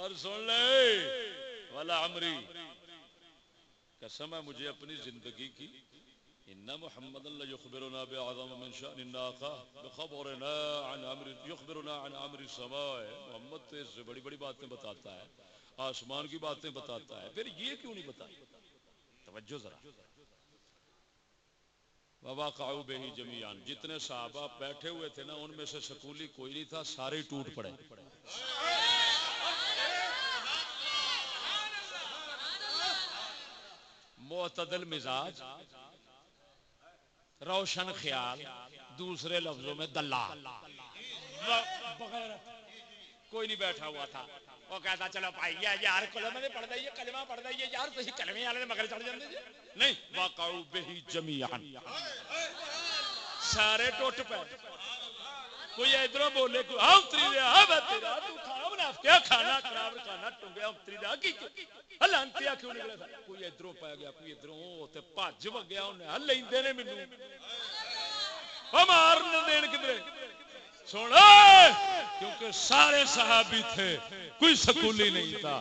اور سن لے، والا عمری، قسم ہے مجھے اپنی زندگی کی۔ ان محمد اللہ یخبرنا بعظم من شان الناقہ، بخبرنا عن عمر، یخبرنا عن عمر السماء۔ محمد تو اس سے بڑی بڑی باتیں بتاتا ہے، آسمان کی باتیں بتاتا ہے، پھر یہ کیوں نہیں بتائی؟ توجہ ذرا۔ وواقعوا به جميعا جتنے صحابہ بیٹھے ہوئے تھے نا، ان میں سے سکولی کوئی نہیں تھا، سارے ٹوٹ پڑے۔ معتدل مزاج، روشن خیال، دوسرے لفظوں میں دلال۔ کوئی نہیں بیٹھا ہوا تھا۔ وہ کہتا، چلو بھائی یار کلمہ پڑھ دئیے، کلمہ پڑھ دئیے۔ یار تھی کلمے والے مگر چڑھ جاندے جی۔ نہیں واقعو بہی جمیعا۔ سارے ٹوٹ پے۔ کوئی ادھر بولے، کوئی ہاں اتری دے ہاں تیرا، تو کھانا بنا کیا کھانا خراب کھانا ٹنگیا اتری دے کی ہلانتیا کیوں نکلا کوئی ادھروں پا گیا، کوئی ادھروں تے بھج وگیا انہیں ہل لیندے نے مینوں۔ او مارن دین کدھر سونا، کیونکہ سارے صحابی تھے، کوئی سکولی نہیں تھا۔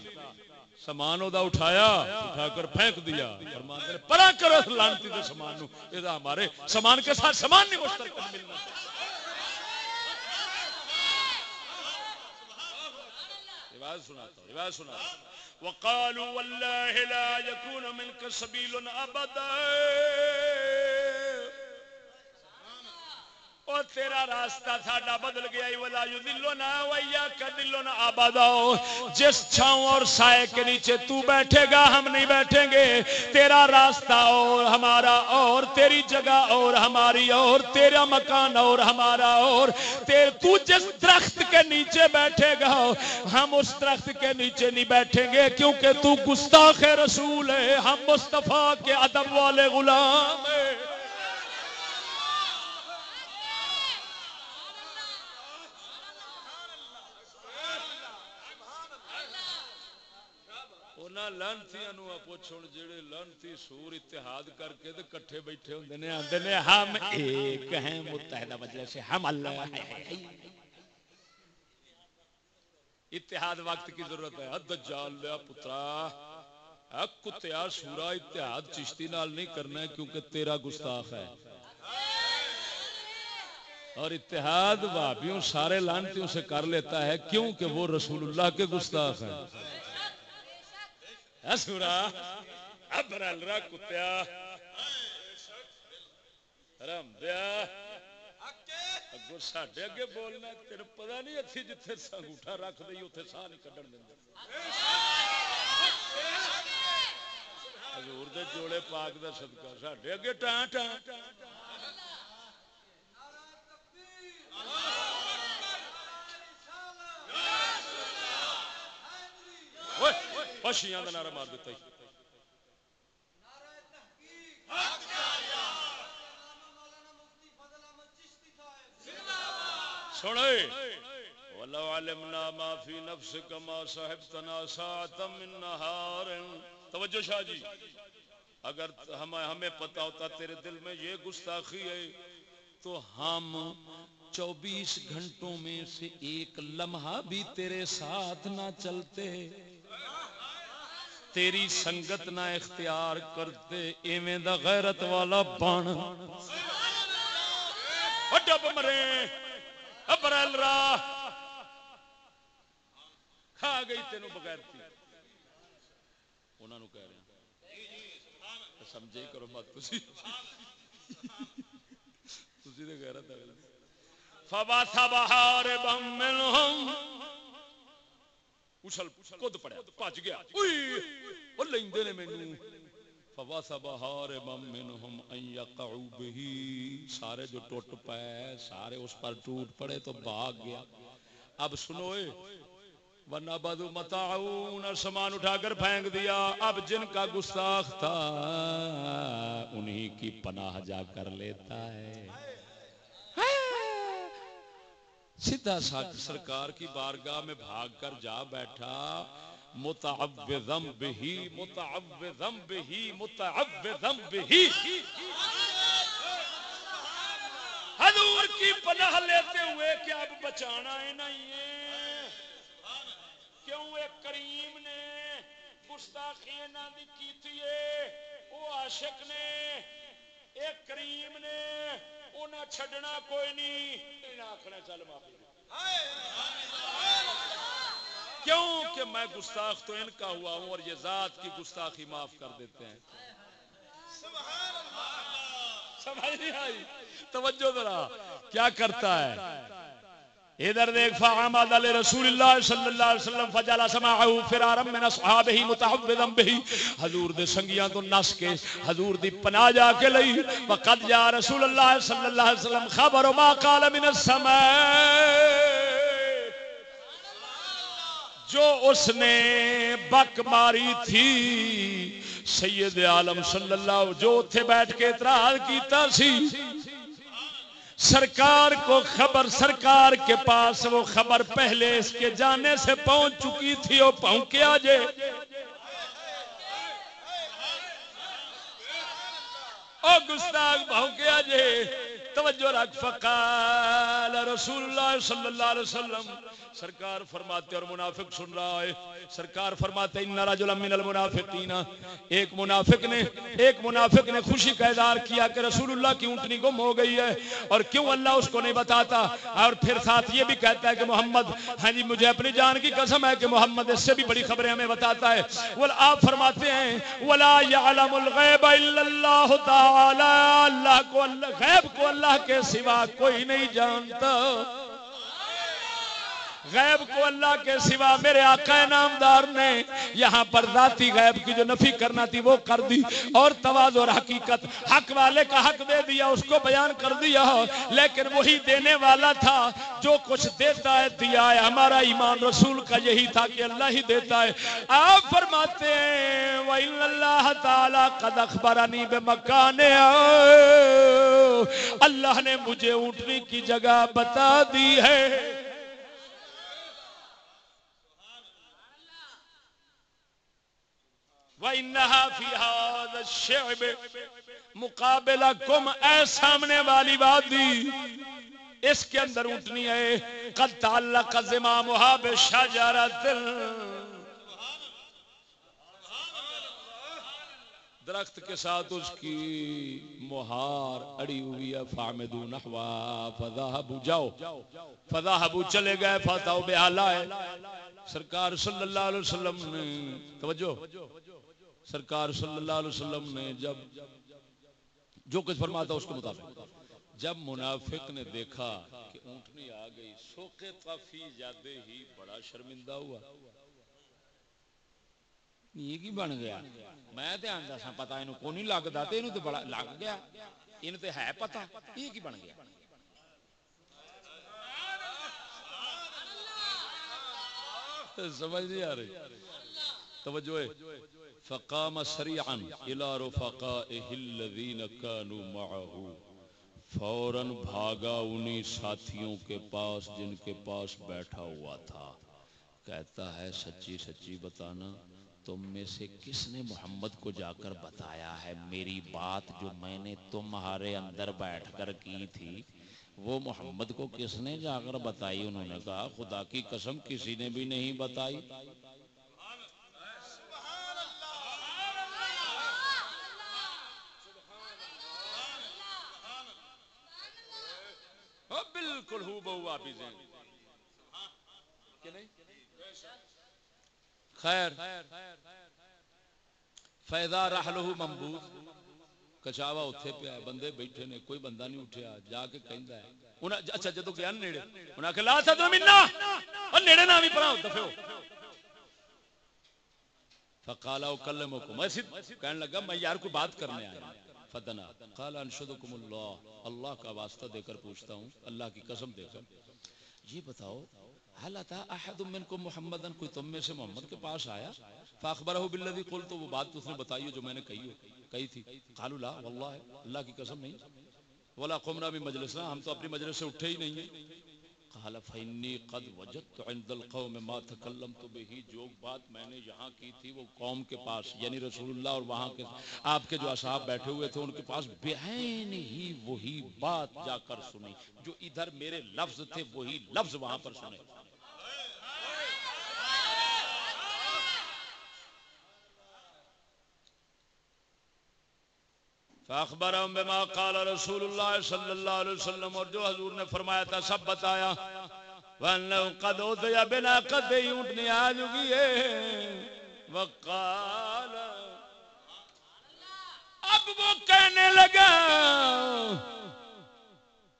سامان ادا اٹھایا، اٹھا کر پھینک دیا۔ فرمان پرا کرو لانتی دے سامان نو یہ ہمارے سامان کے ساتھ سامان نہیں مشترک ملنا۔ روایت سناتا ہوں روایت سناتا ہوں۔ وقالوا والله لا يكون منك سبيل ابدا۔ اور تیرا راستہ ساڈا بدل گیا ای ولا یذلنا ویا کذلنا ابدا جس چھاؤں اور سائے کے نیچے تو بیٹھے گا، ہم نہیں بیٹھیں گے۔ تیرا راستہ اور ہمارا اور، تیری جگہ اور ہماری اور، تیرا مکان اور ہمارا اور۔ تیر، تو جس درخت کے نیچے بیٹھے گا، ہم اس درخت کے نیچے نہیں بیٹھیں گے۔ کیونکہ تو گستاخ رسول ہے، ہم مصطفیٰ کے ادب والے غلام ہیں۔ لانتیاں پوچھ ہن جڑے لانتی سور اتحاد کر کے تے کٹھے بیٹھے ہوندے نے، آندے نے، ہم ایک ہیں، متحدہ مجلس سے ہم اللہ ہے اتحاد وقت کی ضرورت ہے۔ دجال لیا پترا۔ کتیا سورا اتحاد چشتی نال نہیں کرنا ہے کیونکہ تیرا گستاخ ہے۔ اور اتحاد بھابیوں سارے لانتیوں سے کر لیتا ہے کیونکہ وہ رسول اللہ کے گستاخ ہیں۔ سورا ابرل را کتیا۔ رم دیا۔ اگو ساڈے اگے بولنا تیرے پتا نہیں اتھی جتھے انگوٹھا رکھ دئی اتنے ساہ نہیں کڈن دیں حضور دے جوڑے پاک دا صدقہ، ساڈے اگے ٹاں ٹاں۔ پشیاں کا نعرہ مار دیتا ہی۔ سنے ولو علمنا ما فی نفسک ما صاحبتنا ساعتا من نہار۔ توجہ شاہ جی۔ اگر ہمیں ہمیں پتا ہوتا تیرے دل میں یہ گستاخی ہے تو ہم چوبیس گھنٹوں میں سے ایک لمحہ بھی تیرے ساتھ نہ چلتے۔ تیری سنگت نہ اختیار کرتے، ایویں دا غیرت والا بان ڈب مرے ابرل را۔ کھا گئی تینوں بغیر تھی۔ انہوں کہہ رہے ہیں، سمجھے کرو مت تسی۔ تسی تے غیرت ہے فباث بہار بم منہم اچھل کود پڑیا بھج گیا اوئے او لیندے نے مینوں فباث بہار بم منہم ان یقعوا به سارے جو ٹوٹ پے سارے اس پر ٹوٹ پڑے تو بھاگ گیا اب سنوئے ورنہ بدو متاؤن سامان اٹھا کر پھینک دیا اب جن کا گستاخ تھا انہی کی پناہ جا کر لیتا ہے سیدھا سرکار کی بارگاہ میں بھاگ کر جا بیٹھا۔ متعوذم بہی متعوذم بہی متعوذم بہی۔ حضور کی پناہ لیتے ہوئے کہ اب بچانا ہے نہیں ہے۔ کیوں ایک کریم نے گستاخی انہاں دی کیتی ہے؟ او عاشق نے ایک کریم نے انہاں چھڈنا کوئی نہیں۔ انہاں آکھنا چل معافی کیوں کہ میں گستاخ تو ان کا ہوا ہوں اور یہ ذات کی گستاخی معاف کر دیتے ہیں۔ سمجھ نہیں آئی توجہ ذرا، کیا کرتا ہے؟ ادھر دیکھ فعمد علی رسول اللہ صلی اللہ علیہ وسلم فجلا سماعه فرارا من اصحابہ متعوذا به. حضور دے سنگیاں تو نس کے، حضور دی پناہ جا کے لئی. وقد جاء رسول اللہ صلی اللہ علیہ وسلم خبر ما قال من السماء. جو اس نے بک ماری تھی، سید عالم صلی اللہ، جو تھے بیٹھ کے اعتراض کیتا سی سرکار کو خبر، سرکار کے پاس وہ خبر پہلے اس کے جانے سے پہنچ چکی تھی، وہ پہنچ آجے او گستاخ پہنچ آجے توجہ رکھ، فقال رسول اللہ صلی اللہ علیہ وسلم، سرکار فرماتے اور منافق سن رہا ہے، سرکار فرماتے، ان رجل من المنافقین. ایک منافق نے، ایک منافق نے خوشی کا اظہار کیا کہ رسول اللہ کی اونٹنی گم ہو گئی ہے، اور کیوں اللہ اس کو نہیں بتاتا؟ اور پھر ساتھ یہ بھی کہتا ہے کہ محمد ہاں جی مجھے اپنی جان کی قسم ہے کہ محمد اس سے بھی بڑی خبریں ہمیں بتاتا ہے۔ وہ آپ فرماتے ہیں، ولا يعلم الغیب الا اللہ تعالی اللہ کو، اللہ، غیب کو اللہ کے سوا کوئی نہیں جانتا۔ غیب کو اللہ کے سوا میرے آقا نامدار نے یہاں پر ذاتی غیب کی جو نفی کرنا تھی وہ کر دی اور تواز اور حقیقت حق والے کا حق دے دیا، اس کو بیان کر دیا۔ لیکن وہی دینے والا تھا جو کچھ دیتا ہے، دیا ہے۔ ہمارا ایمان رسول کا یہی تھا کہ اللہ ہی دیتا ہے۔ آپ فرماتے ہیں، وَإِنَّ اللَّهَ تَعَالَى قَدْ أَخْبَرَنِي بِمَكَانِ اللہ نے مجھے اٹھنے کی جگہ بتا دی ہے۔ وَإِنَّهَا فِي هَذَا الشِّعْبِ مقابلہ کم، اے سامنے والی وادی، اس کے اندر اٹھنی ہے۔ قد تعلق زمامها بشجرت درخت کے ساتھ اس کی مہار اڑی ہوئی ہے۔ فامدو نحوا، فذهبوا، جاؤ۔ فذهبوا، چلے گئے فتاو بحالہ سرکار صلی اللہ علیہ وسلم نے، توجہ۔ سرکار صلی اللہ علیہ وسلم نے جب جو کچھ فرماتا اس کے مطابق، جب منافق نے دیکھا کہ اونٹنی آ گئی، سوکے کافی جاتے ہی بڑا شرمندہ ہوا۔ یہ کی بن گیا؟ میں تے آندا سا پتہ اینو کو نہیں لگدا، تے اینو تے بڑا لگ گیا۔ اینو تے ہے پتہ۔ یہ کی بن گیا؟ سمجھ نہیں آ رہی۔ توجہ ہے۔ فقام سریعا الى رفقائه الذين كانوا معه. فوراً بھاگا انہی ساتھیوں کے پاس جن کے پاس بیٹھا ہوا تھا۔ کہتا ہے، سچی سچی بتانا، تم میں سے کس نے محمد کو جا کر بتایا ہے؟ میری بات جو میں نے تمہارے اندر بیٹھ کر کی تھی، وہ محمد کو کس نے جا کر بتائی؟ انہوں نے کہا، خدا کی قسم، کسی نے بھی نہیں بتائی۔ بالکل ہو بہو آپ خیر۔ فیدا رحلہ ممبوط کچاوا اتنے پیا بندے بیٹھے نے، کوئی بندہ نہیں اٹھیا، جا کے کہندا ہے۔ اچھا جدو گیا نیڑے انہیں کہ لا سدو منا۔ نیڑے نہ بھی پڑھا دفعو فقالا اکلمکم۔ میں کہنے لگا، میں یار کوئی بات کرنے آیا۔ فدنا. قال انشدکم اللہ. اللہ کا واسطہ دے کر پوچھتا ہوں. اللہ کی قسم دے کر. یہ بتاؤ حل اتا احد منکم محمدن کوئی تم میں سے محمد کے پاس آیا؟ فاخبرہ بالذی قلت، وہ بات اس نے بتائی ہو جو میں نے کہی ہو، کہی تھی. قالوا لا والله اللہ کی قسم نہیں. ولا قمنا بمجلسنا ہم تو اپنی مجلس سے اٹھے ہی نہیں ہیں۔ قال، فإني قد وجدت عند القوم ما تكلمت به، جو بات میں نے یہاں کی تھی، وہ قوم کے پاس یعنی رسول اللہ اور وہاں کے آپ کے جو اصحاب بیٹھے ہوئے تھے، ان کے پاس بعین ہی وہی بات جا کر سنی، جو ادھر میرے لفظ تھے وہی لفظ وہاں پر سنے۔ فاخبرهم بما قال رسول الله صلى الله عليه وسلم، اور جو حضور نے فرمایا تھا، سب بتایا۔ وانه قد اوتي بنا قد اونٹنی آ چکی ہے وقال، اب وہ کہنے لگا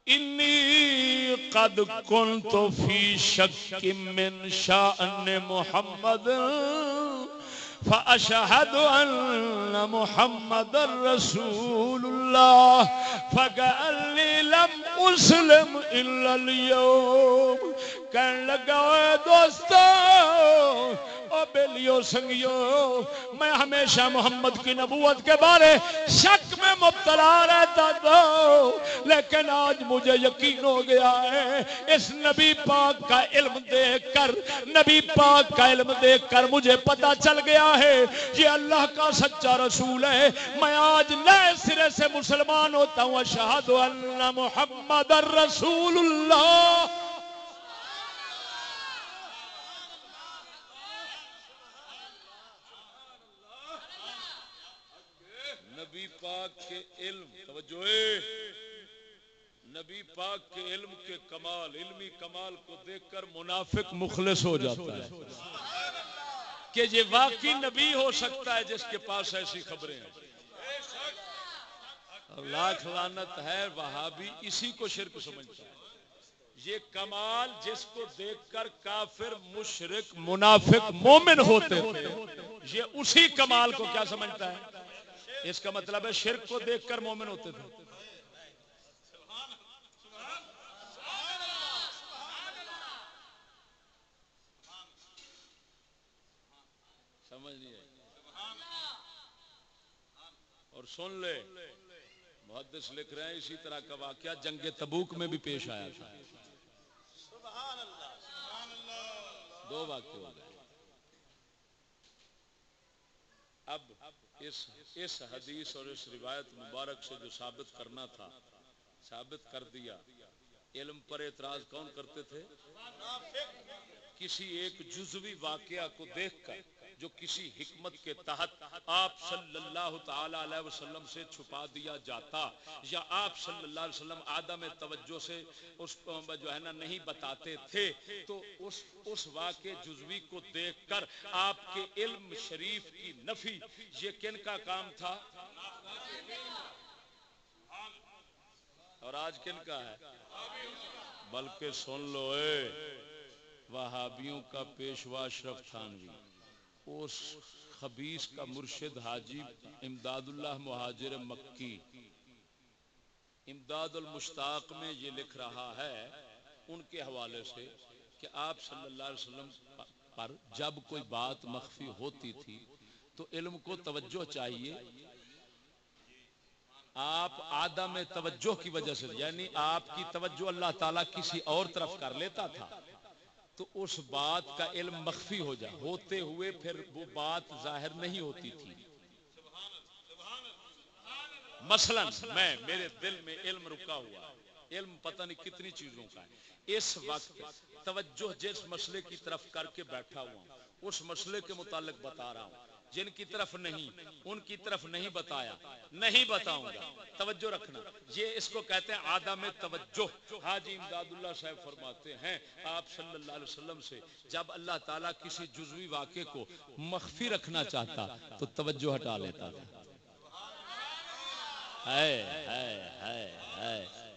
انی قد كنت في شك من شأن محمد فأشهد أن محمد رسول الله. فقال لم أسلم إلا اليوم. كان لگا دوستو بیلیو سنگیو، میں ہمیشہ محمد کی نبوت کے بارے شک میں مبتلا رہتا تھا، لیکن آج مجھے یقین ہو گیا ہے، اس نبی پاک کا علم دیکھ کر، نبی پاک کا علم دیکھ کر مجھے پتا چل گیا ہے، یہ اللہ کا سچا رسول ہے۔ میں آج نئے سرے سے مسلمان ہوتا ہوں شہد اللہ محمد الرسول اللہ نبی پاک کے علم توجہ نبی پاک کے علم کے کمال، علمی کمال کو دیکھ کر منافق مخلص ہو جاتا ہے۔ کہ یہ واقعی نبی ہو سکتا ہے جس کے پاس ایسی خبریں ہیں۔ لاکھ لانت ہے، وہابی اسی کو شرک سمجھتا ہے۔ یہ کمال جس کو دیکھ کر کافر مشرق منافق، مومن ہوتے تھے یہ اسی کمال کو کیا سمجھتا ہے؟ اس کا مطلب ہے شرک کو دیکھ کر مومن ہوتے تھے۔ اور سن لے۔ محدث لکھ رہے ہیں اسی طرح کا واقعہ جنگ تبوک میں بھی پیش آیا۔ تھا دو واقع ہو گئے۔ اب اس اس حدیث اور اس روایت مبارک سے جو ثابت کرنا تھا ثابت کر دیا۔ علم پر اعتراض کون کرتے تھے؟ کسی ایک جزوی واقعہ کو دیکھ کر جو کسی حکمت کے تحت آپ صلی اللہ تعالی علیہ وسلم سے چھپا دیا جاتا یا آپ صلی اللہ علیہ وسلم آدم توجہ سے اس جو ہے نا نہیں بتاتے تھے، تو اس اس واقع جزوی کو دیکھ کر آپ کے علم شریف کی نفی، یہ کن کا کام تھا؟ اور آج کن کا ہے؟ بلکہ سن لو اے وہابیوں کا پیشوا اشرف تھانوی، اس خبیص کا مرشد حاجی امداد اللہ مہاجر مکی۔ امداد المشتاق میں یہ لکھ رہا ہے ان کے حوالے سے کہ آپ صلی اللہ علیہ وسلم پر جب کوئی بات مخفی ہوتی تھی تو علم کو توجہ چاہیے۔ آپ آدم توجہ کی وجہ سے یعنی آپ کی توجہ اللہ تعالیٰ کسی اور طرف کر لیتا تھا۔ تو اس بات کا علم مخفی ہو جائے ہوتے ہوئے پھر وہ بات ظاہر نہیں ہوتی تھی۔ مثلا میں، میرے دل میں علم رکا ہوا علم پتہ نہیں کتنی چیزوں کا ہے۔ اس وقت توجہ جس مسئلے کی طرف کر کے بیٹھا ہوا ہوں، اس مسئلے کے متعلق بتا رہا ہوں۔ جن کی طرف نہیں، ان کی طرف نہیں بتایا۔ نہیں بتاؤں گا۔ توجہ رکھنا۔ یہ اس کو کہتے ہیں آدم توجہ۔ حاجی امداد اللہ صاحب فرماتے ہیں۔ آپ صلی اللہ علیہ وسلم سے جب اللہ تعالیٰ کسی جزوی واقعے کو مخفی رکھنا چاہتا، تو توجہ ہٹا لیتا۔ تھا ہے۔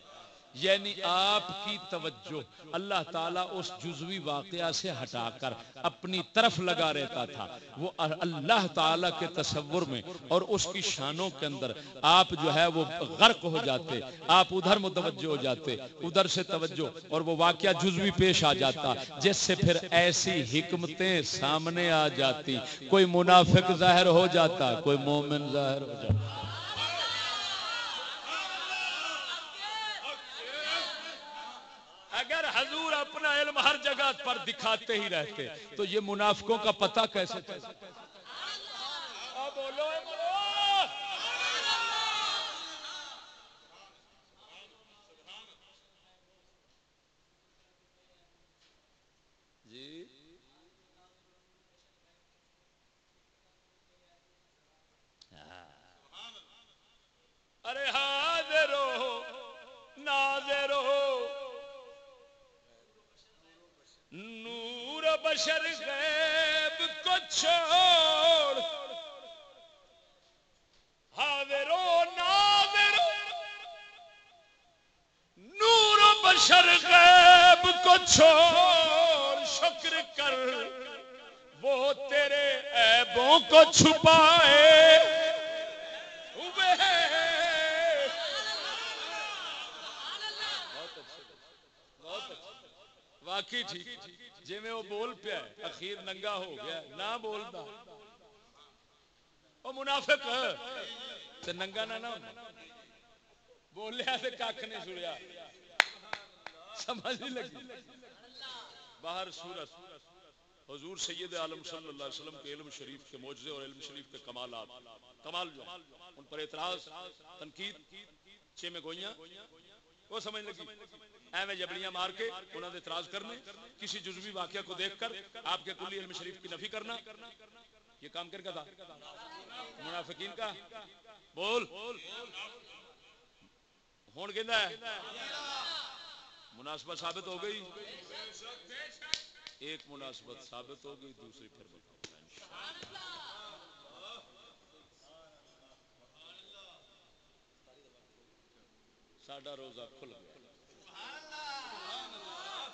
یعنی آپ کی توجہ۔ اللہ تعالیٰ اس جزوی واقعہ سے ہٹا کر اپنی طرف لگا رہتا تھا۔ وہ اللہ تعالیٰ کے تصور میں اور اس کی شانوں کے اندر آپ جو ہے وہ غرق ہو جاتے، آپ ادھر متوجہ ہو جاتے، ادھر سے توجہ اور وہ واقعہ جزوی پیش آ جاتا، جس سے پھر ایسی حکمتیں سامنے آ جاتی۔ کوئی منافق ظاہر ہو جاتا، کوئی مومن ظاہر ہو جاتا اگر حضور اپنا علم ہر جگہ پر دکھاتے ہی رہتے۔ تو یہ منافقوں کا پتہ کیسے بولو۔ تے نہ بولیا تے کھ نہیں سنیا سمجھ نہیں لگی باہر سورت حضور سید عالم صلی اللہ علیہ وسلم کے علم شریف کے معجزے اور علم شریف کے کمالات کمال جو ان پر اعتراض تنقید چھ میں گوئیاں وہ سمجھ لگی ایویں جبڑیاں مار کے انہوں نے اعتراض کرنے کسی جزوی واقعہ کو دیکھ کر آپ کے کلی علم شریف کی نفی کرنا یہ کام کر کا تھا منافقین کا بول۔ ہوں کہ مناسبت ثابت ہو گئی۔ ایک مناسبت ثابت ہو گئی، دوسری پھر بتاؤں ساڈا روزہ کھل گیا۔